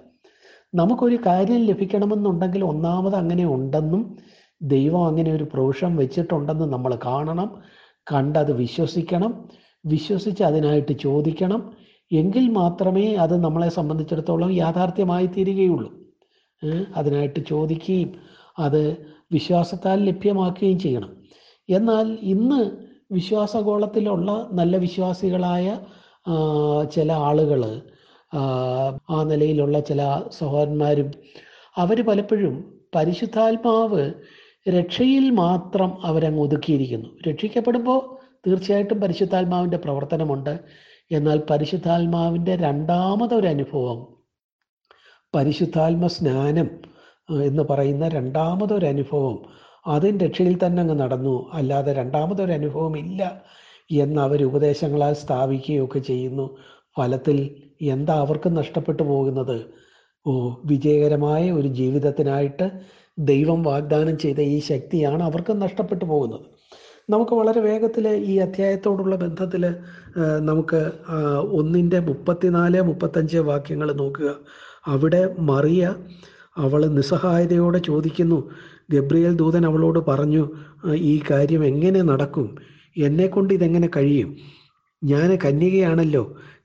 [SPEAKER 1] നമുക്കൊരു കാര്യം ലഭിക്കണമെന്നുണ്ടെങ്കിൽ ഒന്നാമത് അങ്ങനെ ഉണ്ടെന്നും ദൈവം അങ്ങനെ ഒരു പ്രൊവിഷൻ വെച്ചിട്ടുണ്ടെന്നും നമ്മൾ കാണണം കണ്ടത് വിശ്വസിക്കണം വിശ്വസിച്ച് അതിനായിട്ട് ചോദിക്കണം. എങ്കിൽ മാത്രമേ അത് നമ്മളെ സംബന്ധിച്ചിടത്തോളം യാഥാർത്ഥ്യമായി തീരുകയുള്ളൂ. അതിനായിട്ട് ചോദിക്കുകയും അത് വിശ്വാസത്താൽ ലഭ്യമാക്കുകയും ചെയ്യണം. എന്നാൽ ഇന്ന് വിശ്വാസഗോളത്തിലുള്ള നല്ല വിശ്വാസികളായ ചില ആളുകൾ ആ നിലയിലുള്ള ചില സഹോദരന്മാരും അവർ പലപ്പോഴും പരിശുദ്ധാത്മാവ് രക്ഷയിൽ മാത്രം അവരങ്ങ് ഒതുക്കിയിരിക്കുന്നു. രക്ഷിക്കപ്പെടുമ്പോൾ തീർച്ചയായിട്ടും പരിശുദ്ധാത്മാവിന്റെ പ്രവർത്തനമുണ്ട്. എന്നാൽ പരിശുദ്ധാത്മാവിന്റെ രണ്ടാമതൊരു അനുഭവം പരിശുദ്ധാത്മ സ്നാനം എന്ന് പറയുന്ന രണ്ടാമതൊരു അനുഭവം അതും രക്ഷയിൽ തന്നെ അങ്ങ് നടന്നു. അല്ലാതെ രണ്ടാമതൊരു അനുഭവം ഇല്ല എന്ന് അവർ ഉപദേശങ്ങളാൽ സ്ഥാപിക്കുകയൊക്കെ ചെയ്യുന്നു. ഫലത്തിൽ എന്താ അവർക്ക് നഷ്ടപ്പെട്ടു പോകുന്നത്? ഓ വിജയകരമായ ഒരു ജീവിതത്തിനായിട്ട് ദൈവം വാഗ്ദാനം ചെയ്ത ഈ ശക്തിയാണ് അവർക്ക് നഷ്ടപ്പെട്ടു പോകുന്നത്. നമുക്ക് വളരെ വേഗത്തിൽ ഈ അധ്യായത്തോടുള്ള ബന്ധത്തിൽ നമുക്ക് ഒന്നിന്റെ മുപ്പത്തിനാല് മുപ്പത്തഞ്ച് വാക്യങ്ങൾ നോക്കുക. അവിടെ മറിയ അവൾ നിസ്സഹായതയോടെ ചോദിക്കുന്നു ഗബ്രിയേൽ ദൂതൻ അവളോട് പറഞ്ഞു ഈ കാര്യം എങ്ങനെ നടക്കും? എന്നെ കൊണ്ട് ഇതെങ്ങനെ കഴിയും? ഞാൻ കന്യകയാണല്ലോ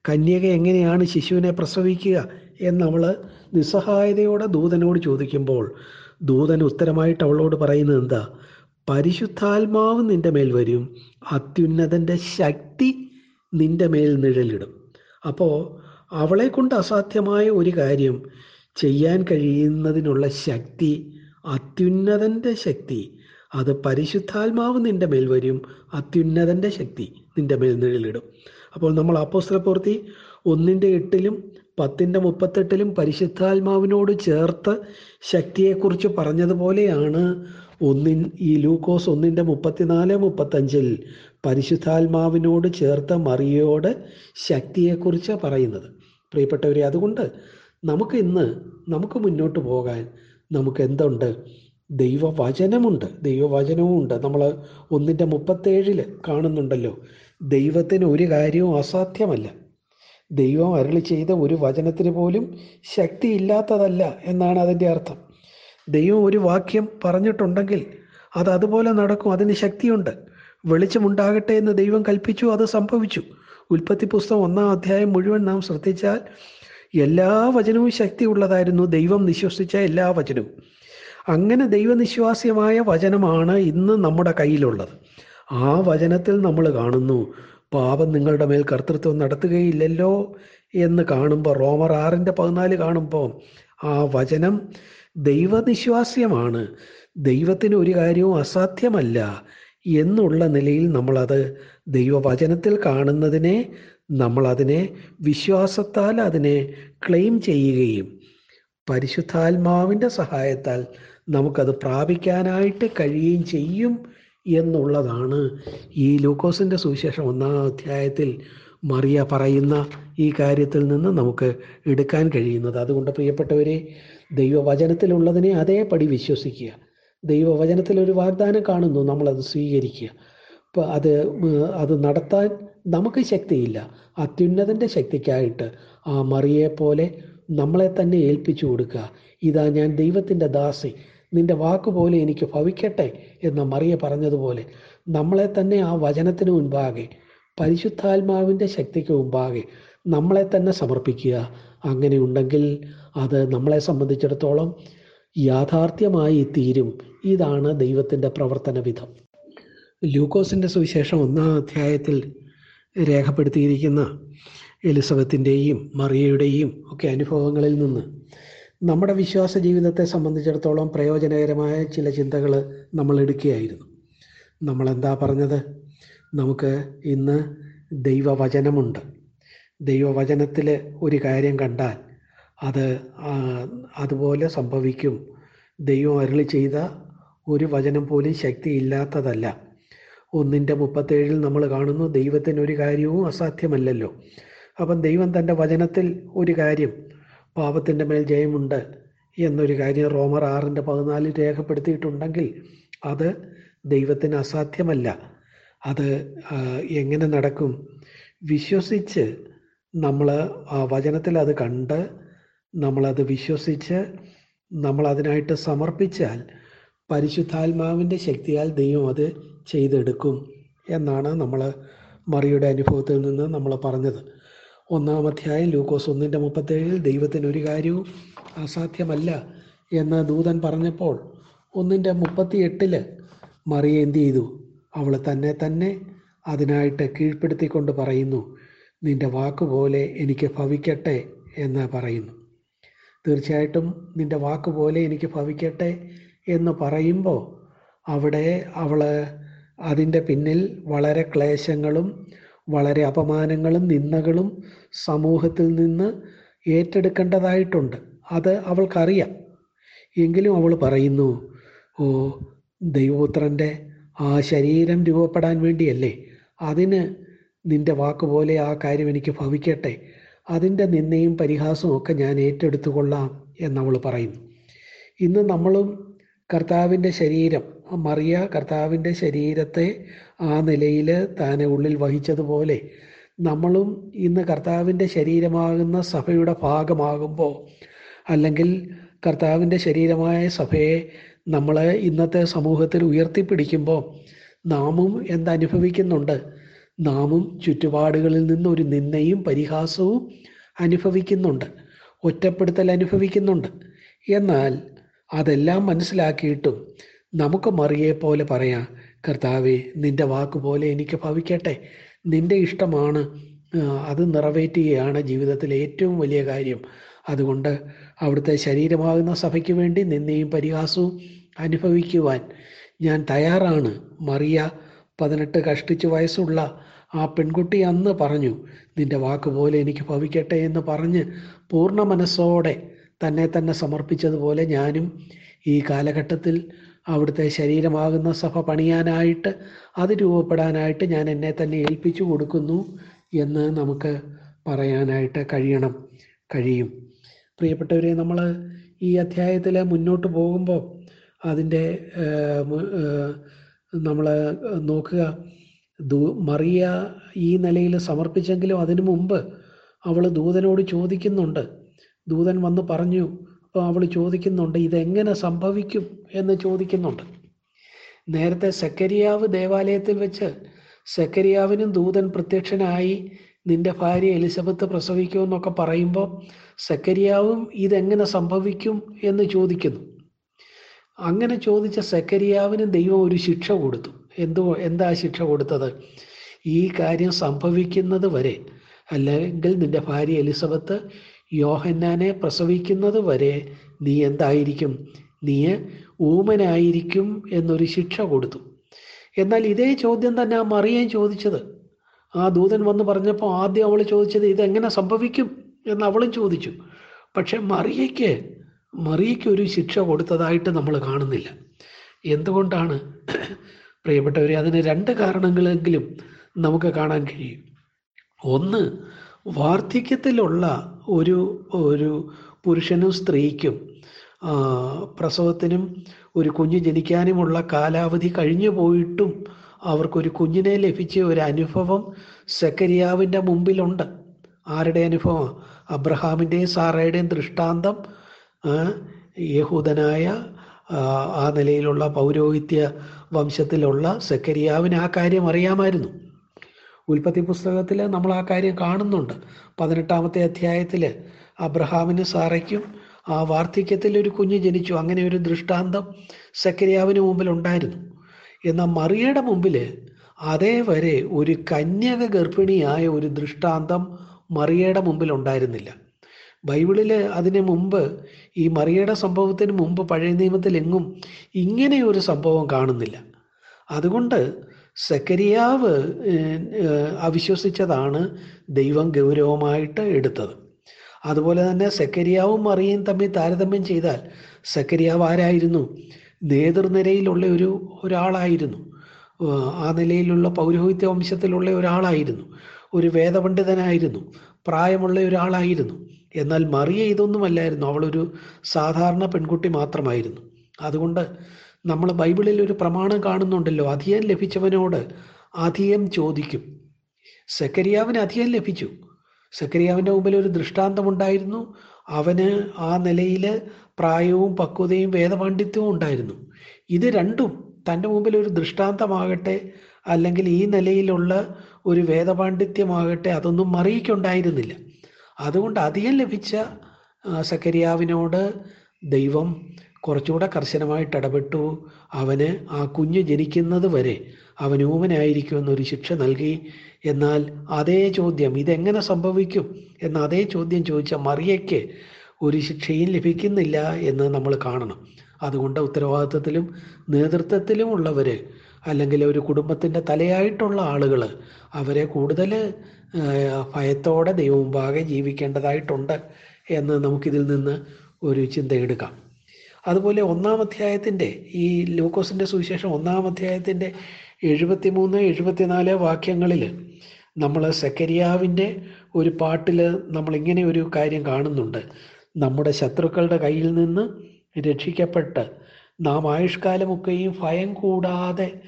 [SPEAKER 1] കന്യക എങ്ങനെയാണ് ശിശുവിനെ പ്രസവിക്കുക എന്നവൾ നിസ്സഹായതയോടെ ദൂതനോട് ചോദിക്കുമ്പോൾ ദൂതൻ ഉത്തരമായിട്ട് അവളോട് പറയുന്നത് എന്താ? പരിശുദ്ധാത്മാവ് നിന്റെ മേൽ വരും. അത്യുന്നതന്റെ ശക്തി നിന്റെ മേൽ നിഴലിടും. അപ്പോൾ അവളെ കൊണ്ട് അസാധ്യമായ ഒരു കാര്യം ചെയ്യാൻ കഴിയുന്നതിനുള്ള ശക്തി അത്യുന്നതന്റെ ശക്തി അത് പരിശുദ്ധാത്മാവ് നിന്റെ മേൽ വരും. അത്യുന്നതന്റെ ശക്തി നിന്റെ മേൽ നിഴലിടും. അപ്പോൾ നമ്മൾ അപ്പോസ്ത്രപൂർത്തി ഒന്നിന്റെ എട്ടിലും പത്തിന്റെ മുപ്പത്തെട്ടിലും പരിശുദ്ധാത്മാവിനോട് ചേർത്ത് ശക്തിയെക്കുറിച്ച് പറഞ്ഞതുപോലെയാണ് ഒന്നിൻ ഈ ലൂക്കോസ് ഒന്നിന്റെ മുപ്പത്തിനാല് മുപ്പത്തഞ്ചിൽ പരിശുദ്ധാത്മാവിനോട് ചേർത്ത മറിയോട് ശക്തിയെക്കുറിച്ച് പറയുന്നത്. പ്രിയപ്പെട്ടവരെ അതുകൊണ്ട് നമുക്ക് ഇന്ന് നമുക്ക് മുന്നോട്ട് പോകാൻ നമുക്ക് എന്തുണ്ട്? ദൈവവചനമുണ്ട്. ദൈവവചനവും ഉണ്ട്. നമ്മൾ ഒന്നിന്റെ മുപ്പത്തേഴിൽ കാണുന്നുണ്ടല്ലോ. ദൈവത്തിന് ഒരു കാര്യവും അസാധ്യമല്ല. ദൈവം അരളി ചെയ്ത ഒരു വചനത്തിന് പോലും ശക്തിയില്ലാത്തതല്ല എന്നാണ് അതിന്റെ അർത്ഥം. ദൈവം ഒരു വാക്യം പറഞ്ഞിട്ടുണ്ടെങ്കിൽ അത് അതുപോലെ നടക്കും. അതിന് ശക്തിയുണ്ട്. വെളിച്ചമുണ്ടാകട്ടെ എന്ന് ദൈവം കൽപ്പിച്ചു. അത് സംഭവിച്ചു. ഉൽപ്പത്തി പുസ്തകം ഒന്നാം അധ്യായം മുഴുവൻ നാം ശ്രദ്ധിച്ചാൽ എല്ലാ വചനവും ശക്തിയുള്ളതായിരുന്നു. ദൈവം നിശ്വസിച്ച എല്ലാ വചനവും. അങ്ങനെ ദൈവനിശ്വാസ്യമായ വചനമാണ് ഇന്ന് നമ്മുടെ കയ്യിലുള്ളത്. ആ വചനത്തിൽ നമ്മൾ കാണുന്നു പാപം നിങ്ങളുടെ മേൽ കർത്തൃത്വം നടത്തുകയില്ലല്ലോ എന്ന് കാണുമ്പോൾ റോമർ ആറിന്റെ പതിനാല് കാണുമ്പോൾ ആ വചനം ദൈവനിശ്വാസ്യമാണ് ദൈവത്തിന് ഒരു കാര്യവും അസാധ്യമല്ല എന്നുള്ള നിലയിൽ നമ്മളത് ദൈവവചനത്തിൽ കാണുന്നതിനെ നമ്മളതിനെ വിശ്വാസത്താൽ അതിനെ ക്ലെയിം ചെയ്യുകയും പരിശുദ്ധാത്മാവിന്റെ സഹായത്താൽ നമുക്കത് പ്രാപിക്കാനായിട്ട് കഴിയുകയും ചെയ്യും എന്നുള്ളതാണ് ഈ ലൂക്കോസിന്റെ സുവിശേഷം ഒന്നാം അധ്യായത്തിൽ മറിയ പറയുന്ന ഈ കാര്യത്തിൽ നിന്ന് നമുക്ക് എടുക്കാൻ കഴിയുന്നത്. അതുകൊണ്ട് പ്രിയപ്പെട്ടവരെ ദൈവവചനത്തിലുള്ളതിനെ അതേപടി വിശ്വസിക്കുക. ദൈവവചനത്തിൽ ഒരു വാഗ്ദാനം കാണുന്നു നമ്മളത് സ്വീകരിക്കുക. അപ്പോൾ അത് അത് നടത്താൻ നമുക്ക് ശക്തിയില്ല. അത്യുന്നതന്റെ ശക്തിക്കായിട്ട് ആ മറിയെ പോലെ നമ്മളെ തന്നെ ഏൽപ്പിച്ചു കൊടുക്കുക. ഇതാ ഞാൻ ദൈവത്തിന്റെ ദാസി നിന്റെ വാക്കുപോലെ എനിക്ക് ഭവിക്കട്ടെ എന്ന് മറിയ പറഞ്ഞതുപോലെ നമ്മളെ തന്നെ ആ വചനത്തിന് മുൻപാകെ പരിശുദ്ധാത്മാവിന്റെ ശക്തിക്ക് മുമ്പാകെ നമ്മളെ തന്നെ സമർപ്പിക്കുക. അങ്ങനെ ഉണ്ടെങ്കിൽ അത് നമ്മളെ സംബന്ധിച്ചിടത്തോളം യാഥാർത്ഥ്യമായി തീരും. ഇതാണ് ദൈവത്തിന്റെ പ്രവർത്തന വിധം. ലൂക്കോസിന്റെ സുവിശേഷം ഒന്നാം അധ്യായത്തിൽ രേഖപ്പെടുത്തിയിരിക്കുന്ന എലിസബത്തിന്റെയും മറിയയുടെയും ഒക്കെ അനുഭവങ്ങളിൽ നിന്ന് നമ്മുടെ വിശ്വാസ ജീവിതത്തെ സംബന്ധിച്ചിടത്തോളം പ്രയോജനകരമായ ചില ചിന്തകൾ നമ്മൾ എടുക്കുകയായിരുന്നു. നമ്മളെന്താ പറഞ്ഞത്? നമുക്ക് ഇന്ന് ദൈവവചനമുണ്ട്. ദൈവവചനത്തിൽ ഒരു കാര്യം കണ്ടാൽ അത് അതുപോലെ സംഭവിക്കും. ദൈവം അരുളി ചെയ്ത ഒരു വചനം പോലും ശക്തിയില്ലാത്തതല്ല. ഒന്നിന്റെ മുപ്പത്തേഴിൽ നമ്മൾ കാണുന്നു ദൈവത്തിന് ഒരു കാര്യവും അസാധ്യമല്ലല്ലോ. അപ്പം ദൈവം തന്റെ വചനത്തിൽ ഒരു കാര്യം പാപത്തിന്റെ മേൽ ജയമുണ്ട് എന്നൊരു കാര്യം റോമർ ആറിന്റെ പതിനാലിൽ രേഖപ്പെടുത്തിയിട്ടുണ്ടെങ്കിൽ അത് ദൈവത്തിന് അസാധ്യമല്ല. അത് എങ്ങനെ നടക്കും? വിശ്വസിച്ച് നമ്മൾ വചനത്തിൽ അത് കണ്ട് നമ്മളത് വിശ്വസിച്ച് നമ്മൾ അതിനായിട്ട് സമർപ്പിച്ചാൽ പരിശുദ്ധാത്മാവിന്റെ ശക്തിയാൽ ദൈവം അത് ചെയ്തെടുക്കും എന്നാണ് നമ്മൾ മറിയുടെ അനുഭവത്തിൽ നിന്ന് നമ്മൾ പറഞ്ഞത്. ഒന്നാം അധ്യായം ലൂക്കോസ് ഒന്നിന്റെ മുപ്പത്തേഴിൽ ദൈവത്തിന് ഒരു കാര്യവും അസാധ്യമല്ല എന്ന് ദൂതൻ പറഞ്ഞപ്പോൾ ഒന്നിന്റെ മുപ്പത്തി മറിയ എന്ത് ചെയ്തു? അവൾ തന്നെ തന്നെ അതിനായിട്ട് കീഴ്പ്പെടുത്തിക്കൊണ്ട് പറയുന്നു. നിന്റെ വാക്കുപോലെ എനിക്ക് ഭവിക്കട്ടെ എന്ന് പറയുന്നു. തീർച്ചയായിട്ടും നിന്റെ വാക്കുപോലെ എനിക്ക് ഭവിക്കട്ടെ എന്ന് പറയുമ്പോൾ അവിടെ അവൾ അതിന്റെ പിന്നിൽ വളരെ ക്ലേശങ്ങളും വളരെ അപമാനങ്ങളും നിന്ദകളും സമൂഹത്തിൽ നിന്ന് ഏറ്റെടുക്കേണ്ടതായിട്ടുണ്ട്. അത് അവൾക്കറിയാം. എങ്കിലും അവൾ പറയുന്നു ഓ ദൈവപുത്രന്റെ ആ ശരീരം രൂപപ്പെടാൻ വേണ്ടിയല്ലേ? അതിന് നിന്റെ വാക്കുപോലെ ആ കാര്യം എനിക്ക് ഭവിക്കട്ടെ. അതിന്റെ നിന്നയും പരിഹാസവും ഒക്കെ ഞാൻ ഏറ്റെടുത്തുകൊള്ളാം എന്നവൾ പറയുന്നു. ഇന്ന് നമ്മളും കർത്താവിന്റെ ശരീരം മറിയ കർത്താവിന്റെ ശരീരത്തെ ആ നിലയിൽ താനെ ഉള്ളിൽ വഹിച്ചതുപോലെ നമ്മളും ഇന്ന് കർത്താവിന്റെ ശരീരമാകുന്ന സഭയുടെ ഭാഗമാകുമ്പോൾ അല്ലെങ്കിൽ കർത്താവിന്റെ ശരീരമായ സഭയെ നമ്മൾ ഇന്നത്തെ സമൂഹത്തിൽ ഉയർത്തിപ്പിടിക്കുമ്പോൾ നാമും എന്തനുഭവിക്കുന്നുണ്ട്. നാമും ചുറ്റുപാടുകളിൽ നിന്ന് ഒരു നിന്നയും പരിഹാസവും അനുഭവിക്കുന്നുണ്ട്. ഒറ്റപ്പെടുത്തൽ അനുഭവിക്കുന്നുണ്ട്. എന്നാൽ അതെല്ലാം മനസ്സിലാക്കിയിട്ടും നമുക്ക് മറിയെ പോലെ പറയാം കർത്താവെ നിന്റെ വാക്കുപോലെ എനിക്ക് ഭവിക്കട്ടെ. നിന്റെ ഇഷ്ടമാണ് അത് നിറവേറ്റുകയാണ് ജീവിതത്തിലെ ഏറ്റവും വലിയ കാര്യം. അതുകൊണ്ട് അവിടുത്തെ ശരീരമാകുന്ന സഭയ്ക്ക് വേണ്ടി നിന്നെയും പരിഹാസവും അനുഭവിക്കുവാൻ ഞാൻ തയ്യാറാണ്. മറിയ പതിനെട്ട് കഷ്ടിച്ച് വയസ്സുള്ള ആ പെൺകുട്ടി അന്ന് പറഞ്ഞു നിന്റെ വാക്കുപോലെ എനിക്ക് ഭവിക്കട്ടെ എന്ന് പറഞ്ഞ് പൂർണ മനസ്സോടെ തന്നെ തന്നെ സമർപ്പിച്ചതുപോലെ ഞാനും ഈ കാലഘട്ടത്തിൽ അവിടുത്തെ ശരീരമാകുന്ന സഭ പണിയാനായിട്ട് അത് രൂപപ്പെടാനായിട്ട് ഞാൻ എന്നെ തന്നെ ഏൽപ്പിച്ചു കൊടുക്കുന്നു എന്ന് നമുക്ക് പറയാനായിട്ട് കഴിയണം കഴിയും. പ്രിയപ്പെട്ടവരെ നമ്മൾ ഈ അധ്യായത്തിൽ മുന്നോട്ട് പോകുമ്പോൾ അതിന്റെ നമ്മൾ നോക്കുക. ദൂ മറിയ ഈ നിലയിൽ സമർപ്പിച്ചെങ്കിലും അതിനു മുമ്പ് അവൾ ദൂതനോട് ചോദിക്കുന്നുണ്ട്. ദൂതൻ വന്ന് പറഞ്ഞു അപ്പോൾ അവൾ ചോദിക്കുന്നുണ്ട് ഇതെങ്ങനെ സംഭവിക്കും? എന്ന് ചോദിക്കുന്നുണ്ട്. നേരത്തെ സെക്കരിയാവ് ദേവാലയത്തിൽ വെച്ച് സെക്കരിയാവിനും ദൂതൻ പ്രത്യക്ഷനായി നിന്റെ ഭാര്യ എലിസബത്ത് പ്രസവിക്കുമെന്നൊക്കെ പറയുമ്പോൾ സെക്കരിയാവും ഇതെങ്ങനെ സംഭവിക്കും എന്ന് ചോദിക്കുന്നു. അങ്ങനെ ചോദിച്ച സെക്കരിയാവിന് ദൈവം ഒരു ശിക്ഷ കൊടുത്തു. എന്തോ എന്താ ശിക്ഷ കൊടുത്തത്? ഈ കാര്യം സംഭവിക്കുന്നത് വരെ അല്ലെങ്കിൽ നിന്റെ ഭാര്യ എലിസബത്ത് യോഹന്നാനെ പ്രസവിക്കുന്നത് വരെ നീ എന്തായിരിക്കും? നീ ഊമനായിരിക്കും എന്നൊരു ശിക്ഷ കൊടുത്തു. എന്നാൽ ഇതേ ചോദ്യം തന്നെ ആ മറിയേം ചോദിച്ചത്. ആ ദൂതൻ വന്ന് പറഞ്ഞപ്പോൾ ആദ്യം അവൾ ചോദിച്ചത് ഇതെങ്ങനെ സംഭവിക്കും? എന്ന് അവളും ചോദിച്ചു. പക്ഷെ മറിയയ്ക്ക് മറിയയ്ക്ക് ഒരു ശിക്ഷ കൊടുത്തതായിട്ട് നമ്മൾ കാണുന്നില്ല. എന്തുകൊണ്ടാണ്? പ്രിയപ്പെട്ടവരെ അതിന് രണ്ട് കാരണങ്ങളെങ്കിലും നമുക്ക് കാണാൻ കഴിയും. ഒന്ന് വാർദ്ധക്യത്തിലുള്ള ഒരു ഒരു പുരുഷനും സ്ത്രീക്കും പ്രസവത്തിനും ഒരു കുഞ്ഞ് ജനിക്കാനുമുള്ള കാലാവധി കഴിഞ്ഞു പോയിട്ടും അവർക്കൊരു കുഞ്ഞിനെ ലഭിച്ച ഒരു അനുഭവം സെക്കരിയാവിന്റെ മുമ്പിലുണ്ട്. ആരുടെ അനുഭവം? അബ്രഹാമിന്റെയും സാറയുടെയും ദൃഷ്ടാന്തം യഹൂദനായ ആ നിലയിലുള്ള പൗരോഹിത്യ വംശത്തിലുള്ള സെക്കരിയാവിന് ആ കാര്യം അറിയാമായിരുന്നു. ഉൽപ്പത്തി പുസ്തകത്തിൽ നമ്മൾ ആ കാര്യം കാണുന്നുണ്ട്. പതിനെട്ടാമത്തെ അധ്യായത്തിൽ അബ്രഹാമിന് സാറയ്ക്കും ആ വാർദ്ധക്യത്തിൽ ഒരു കുഞ്ഞ് ജനിച്ചു. അങ്ങനെ ഒരു ദൃഷ്ടാന്തം സക്കരിയാവിന് മുമ്പിൽ ഉണ്ടായിരുന്നു. എന്നാൽ മറിയയുടെ മുമ്പിൽ അതേവരെ ഒരു കന്യക ഗർഭിണിയായ ഒരു ദൃഷ്ടാന്തം മറിയയുടെ മുമ്പിൽ ഉണ്ടായിരുന്നില്ല. ബൈബിളിൽ അതിന് മുമ്പ് ഈ മറിയയുടെ സംഭവത്തിന് മുമ്പ് പഴയ നിയമത്തിൽ എങ്ങും ഇങ്ങനെ ഒരു സംഭവം കാണുന്നില്ല. അതുകൊണ്ട് സക്കരിയാവ് അവിശ്വസിച്ചതാണ് ദൈവം ഗൗരവമായിട്ട് എടുത്തത്. അതുപോലെ തന്നെ സക്കരിയാവും മറിയയും തമ്മിൽ താരതമ്യം ചെയ്താൽ സക്കരിയാവ് ആരായിരുന്നു? നേതൃനിരയിലുള്ള ഒരു ഒരാളായിരുന്നു. ആ നിലയിലുള്ള പൗരോഹിത്യ വംശത്തിലുള്ള ഒരാളായിരുന്നു. ഒരു വേദപണ്ഡിതനായിരുന്നു. പ്രായമുള്ള ഒരാളായിരുന്നു. എന്നാൽ മറിയ ഇതൊന്നുമല്ലായിരുന്നു. അവളൊരു സാധാരണ പെൺകുട്ടി മാത്രമായിരുന്നു. അതുകൊണ്ട് നമ്മൾ ബൈബിളിൽ ഒരു പ്രമാണം കാണുന്നുണ്ടല്ലോ. അധികം ലഭിച്ചവനോട് അധികം ചോദിക്കും. സെക്കരിയാവിന് അധികം ലഭിച്ചു. സെക്കരിയാവിന്റെ മുമ്പിൽ ഒരു ദൃഷ്ടാന്തമുണ്ടായിരുന്നു. അവന് ആ നിലയിൽ പ്രായവും പക്വതയും വേദപാണ്ഡിത്യവും ഉണ്ടായിരുന്നു. ഇത് രണ്ടും തന്റെ മുമ്പിൽ ഒരു ദൃഷ്ടാന്തമാകട്ടെ അല്ലെങ്കിൽ ഈ നിലയിലുള്ള ഒരു വേദപാണ്ഡിത്യമാകട്ടെ അതൊന്നും മറിയിക്കുണ്ടായിരുന്നില്ല അതുകൊണ്ട് അധികം ലഭിച്ച സക്കരിയാവിനോട് ദൈവം കുറച്ചുകൂടെ കർശനമായിട്ട് ഇടപെട്ടു. അവന് ആ കുഞ്ഞ് ജനിക്കുന്നത് വരെ അവൻ ഊമനായിരിക്കുമെന്നൊരു ശിക്ഷ നൽകി. എന്നാൽ അതേ ചോദ്യം ഇതെങ്ങനെ സംഭവിക്കും എന്ന അതേ ചോദ്യം ചോദിച്ച മറിയയ്ക്ക് ഒരു ശിക്ഷയും ലഭിക്കുന്നില്ല എന്ന് നമ്മൾ കാണണം. അതുകൊണ്ട് ഉത്തരവാദിത്വത്തിലും നേതൃത്വത്തിലും ഉള്ളവർ അല്ലെങ്കിൽ ഒരു കുടുംബത്തിന്റെ തലയായിട്ടുള്ള ആളുകൾ അവരെ കൂടുതൽ ഭയത്തോടെ ദൈവമുമ്പാകെ ജീവിക്കേണ്ടതായിട്ടുണ്ട് എന്ന് നമുക്കിതിൽ നിന്ന് ഒരു ചിന്തയെടുക്കാം. അതുപോലെ ഒന്നാം അധ്യായത്തിന്റെ ഈ ലൂക്കോസിന്റെ സുവിശേഷം ഒന്നാം അധ്യായത്തിന്റെ എഴുപത്തിമൂന്ന് എഴുപത്തിനാല് വാക്യങ്ങളിൽ നമ്മൾ സെക്കരിയാവിന്റെ ഒരു പാട്ടിൽ നമ്മളിങ്ങനെ ഒരു കാര്യം കാണുന്നുണ്ട്. നമ്മുടെ ശത്രുക്കളുടെ കയ്യിൽ നിന്ന് രക്ഷിക്കപ്പെട്ട് നാം ആയുഷ്കാലമൊക്കെയും ഭയം കൂടാതെ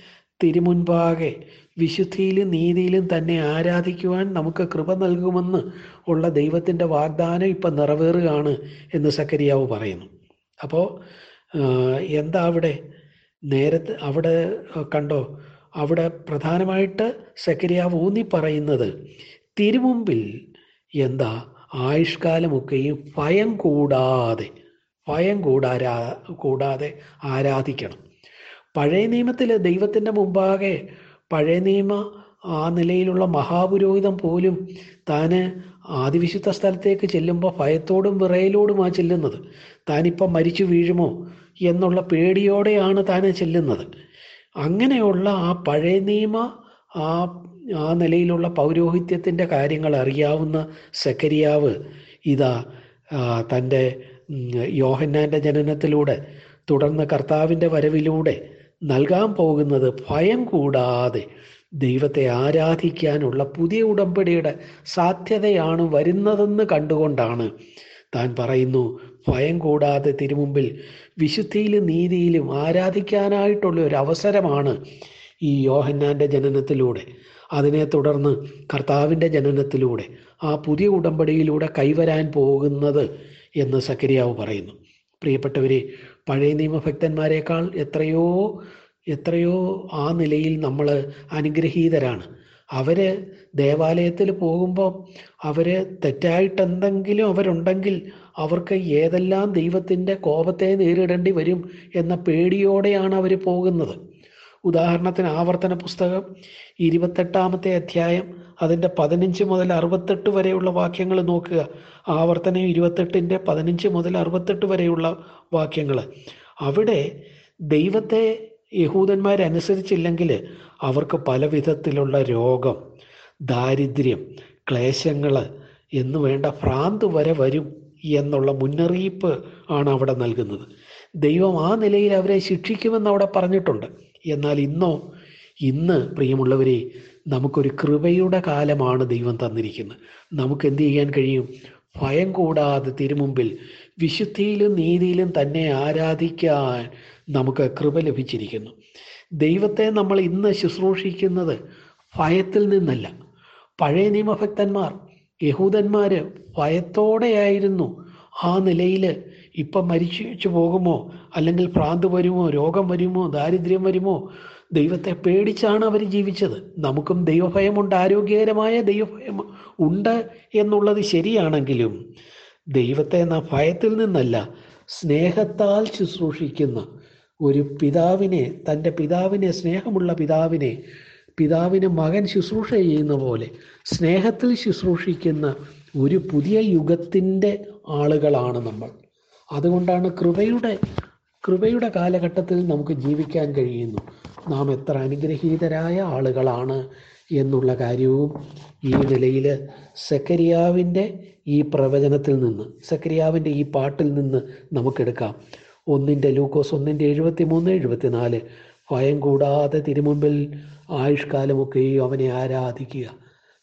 [SPEAKER 1] തിരുമുൻപാകെ വിശുദ്ധിയിലും നീതിയിലും തന്നെ ആരാധിക്കുവാൻ നമുക്ക് കൃപ നൽകുമെന്ന് ഉള്ള ദൈവത്തിന്റെ വാഗ്ദാനം ഇപ്പം നിറവേറുകയാണ് എന്ന് സക്കരിയാവ് പറയുന്നു. അപ്പോൾ എന്താ അവിടെ? നേരത്തെ അവിടെ കണ്ടോ? അവിടെ പ്രധാനമായിട്ട് സക്കരിയാവ് ഊന്നി പറയുന്നത് തിരുമുമ്പിൽ എന്താ? ആയുഷ്കാലമൊക്കെയും ഭയം കൂടാതെ ഭയം കൂടാരാ കൂടാതെ ആരാധിക്കണം. പഴയ നിയമത്തിൽ ദൈവത്തിന്റെ മുമ്പാകെ പഴയ നിയമ ആ നിലയിലുള്ള മഹാപുരോഹിതം പോലും താന് ആദിവിശുദ്ധ സ്ഥലത്തേക്ക് ചെല്ലുമ്പോൾ ഭയത്തോടും വിറയലോടുമാ ചെല്ലുന്നത്. താനിപ്പം മരിച്ചു വീഴുമോ എന്നുള്ള പേടിയോടെയാണ് താൻ ചെല്ലുന്നത്. അങ്ങനെയുള്ള ആ പഴയ നിയമ ആ ആ നിലയിലുള്ള പൗരോഹിത്യത്തിന്റെ കാര്യങ്ങൾ അറിയാവുന്ന സെക്കരിയാവ് ഇതാ തന്റെ യോഹന്നാന്റെ ജനനത്തിലൂടെ തുടർന്ന് കർത്താവിന്റെ വരവിലൂടെ നൽകാൻ പോകുന്നത് ഭയം കൂടാതെ ദൈവത്തെ ആരാധിക്കാനുള്ള പുതിയ ഉടമ്പടിയുടെ സാധ്യതയാണ് വരുന്നതെന്ന് കണ്ടുകൊണ്ടാണ് താൻ പറയുന്നു ഭയം കൂടാതെ തിരുമുമ്പിൽ വിശുദ്ധിയിലും നീതിയിലും ആരാധിക്കാനായിട്ടുള്ള ഒരു അവസരമാണ് ഈ യോഹന്നാന്റെ ജനനത്തിലൂടെ. അതിനെ തുടർന്ന് കർത്താവിന്റെ ജനനത്തിലൂടെ ആ പുതിയ ഉടമ്പടിയിലൂടെ കൈവരാൻ പോകുന്നത് എന്ന് സക്കരിയാവ് പറയുന്നു. പ്രിയപ്പെട്ടവരെ പഴയ നിയമഭക്തന്മാരെക്കാൾ എത്രയോ എത്രയോ ആ നിലയിൽ നമ്മൾ അനുഗ്രഹീതരാണ്. അവർ ദേവാലയത്തിൽ പോകുമ്പോൾ അവർ തെറ്റായിട്ട് എന്തെങ്കിലും അവരുണ്ടെങ്കിൽ അവർക്ക് ഏതെല്ലാം ദൈവത്തിന്റെ കോപത്തെ നേരിടേണ്ടി വരും എന്ന പേടിയോടെയാണ് അവർ പോകുന്നത്. ഉദാഹരണത്തിന് ആവർത്തന പുസ്തകം ഇരുപത്തെട്ടാമത്തെ അധ്യായം അതിന്റെ പതിനഞ്ച് മുതൽ അറുപത്തെട്ട് വരെയുള്ള വാക്യങ്ങൾ നോക്കുക. ആവർത്തനം ഇരുപത്തെട്ടിന്റെ പതിനഞ്ച് മുതൽ അറുപത്തെട്ട് വരെയുള്ള വാക്യങ്ങൾ. അവിടെ ദൈവത്തെ യഹൂദന്മാരനുസരിച്ചില്ലെങ്കിൽ അവർക്ക് പല വിധത്തിലുള്ള രോഗം ദാരിദ്ര്യം ക്ലേശങ്ങൾ എന്നു വേണ്ട ഭ്രാന്ത് വരെ വരും എന്നുള്ള മുന്നറിയിപ്പ് ആണ് അവിടെ നൽകുന്നത്. ദൈവം ആ നിലയിൽ അവരെ ശിക്ഷിക്കുമെന്ന് അവിടെ പറഞ്ഞിട്ടുണ്ട്. എന്നാൽ ഇന്നോ ഇന്ന് പ്രിയമുള്ളവരെ നമുക്കൊരു കൃപയുടെ കാലമാണ് ദൈവം തന്നിരിക്കുന്നത്. നമുക്ക് എന്ത് ചെയ്യാൻ കഴിയും? ഭയം കൂടാതെ തിരുമുമ്പിൽ വിശുദ്ധിയിലും നീതിയിലും തന്നെ ആരാധിക്കാൻ നമുക്ക് കൃപ ലഭിച്ചിരിക്കുന്നു. ദൈവത്തെ നമ്മൾ ഇന്ന് ശുശ്രൂഷിക്കുന്നത് ഭയത്തിൽ നിന്നല്ല. പഴയ നിയമഭക്തന്മാർ യഹൂദന്മാർ ഭയത്തോടെയായിരുന്നു ആ നിലയിൽ ഇപ്പം മരിച്ചു പോകുമോ? അല്ലെങ്കിൽ ഭ്രാന്ത് വരുമോ? രോഗം വരുമോ? ദാരിദ്ര്യം വരുമോ? ദൈവത്തെ പേടിച്ചാണ് അവർ ജീവിച്ചത്. നമുക്കും ദൈവഭയമുണ്ട് ആരോഗ്യകരമായ ദൈവഭയം ഉണ്ട് എന്നുള്ളത് ശരിയാണെങ്കിലും ദൈവത്തെ നാം ഭയത്തിൽ നിന്നല്ല സ്നേഹത്താൽ ശുശ്രൂഷിക്കുന്ന ഒരു പിതാവിനെ തന്റെ പിതാവിനെ സ്നേഹമുള്ള പിതാവിനെ പിതാവിന് മകൻ ശുശ്രൂഷ ചെയ്യുന്ന പോലെ സ്നേഹത്തിൽ ശുശ്രൂഷിക്കുന്ന ഒരു പുതിയ യുഗത്തിന്റെ ആളുകളാണ് നമ്മൾ. അതുകൊണ്ടാണ് കൃപയുടെ കൃപയുടെ കാലഘട്ടത്തിൽ നമുക്ക് ജീവിക്കാൻ കഴിയുന്നു. നാം എത്ര അനുഗ്രഹീതരായ ആളുകളാണ് എന്നുള്ള കാര്യവും ഈ നിലയിൽ സെക്കരിയാവിന്റെ ഈ പ്രവചനത്തിൽ നിന്ന് സെക്കരിയാവിന്റെ ഈ പാട്ടിൽ നിന്ന് നമുക്കെടുക്കാം. ഒന്നിന്റെ ലൂക്കോസ് ഒന്നിന്റെ എഴുപത്തി മൂന്ന് എഴുപത്തിനാല്. ഭയം കൂടാതെ തിരുമുമ്പിൽ ആയുഷ്കാലമൊക്കെയും അവനെ ആരാധിക്കുക.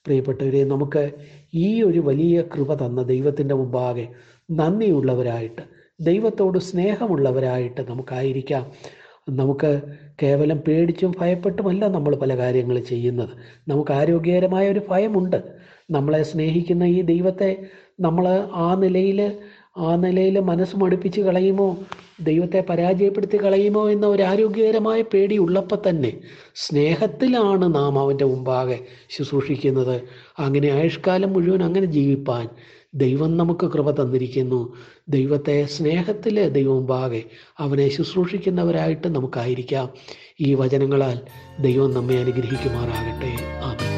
[SPEAKER 1] പ്രിയപ്പെട്ടവരെ നമുക്ക് ഈ ഒരു വലിയ കൃപ തന്ന ദൈവത്തിന്റെ മുമ്പാകെ നന്ദിയുള്ളവരായിട്ട് ദൈവത്തോട് സ്നേഹമുള്ളവരായിട്ട് നമുക്കായിരിക്കാം. നമുക്ക് കേവലം പേടിച്ചും ഭയപ്പെട്ടുമല്ല നമ്മൾ പല കാര്യങ്ങൾ ചെയ്യുന്നത്. നമുക്ക് ആരോഗ്യകരമായ ഒരു ഭയമുണ്ട്. നമ്മളെ സ്നേഹിക്കുന്ന ഈ ദൈവത്തെ നമ്മൾ ആ നിലയിൽ ആ നിലയിൽ മനസ്സ് മടുപ്പിച്ച് കളയുമോ? ദൈവത്തെ പരാജയപ്പെടുത്തി കളയുമോ എന്ന ഒരു ആരോഗ്യകരമായ പേടി ഉള്ളപ്പോൾ തന്നെ സ്നേഹത്തിലാണ് നാം അവന്റെ മുമ്പാകെ ശുശ്രൂഷിക്കുന്നത്. അങ്ങനെ ആയുഷ്കാലം മുഴുവൻ അങ്ങനെ ജീവിപ്പാൻ ദൈവം നമുക്ക് കൃപ തന്നിരിക്കുന്നു. ദൈവത്തെ സ്നേഹത്തിൽ ദൈവം മുമ്പാകെ അവനെ ശുശ്രൂഷിക്കുന്നവരായിട്ട് നമുക്കായിരിക്കാം ഈ വചനങ്ങളാൽ ദൈവം നമ്മെ അനുഗ്രഹിക്കുമാറാകട്ടെ. ആമേൻ.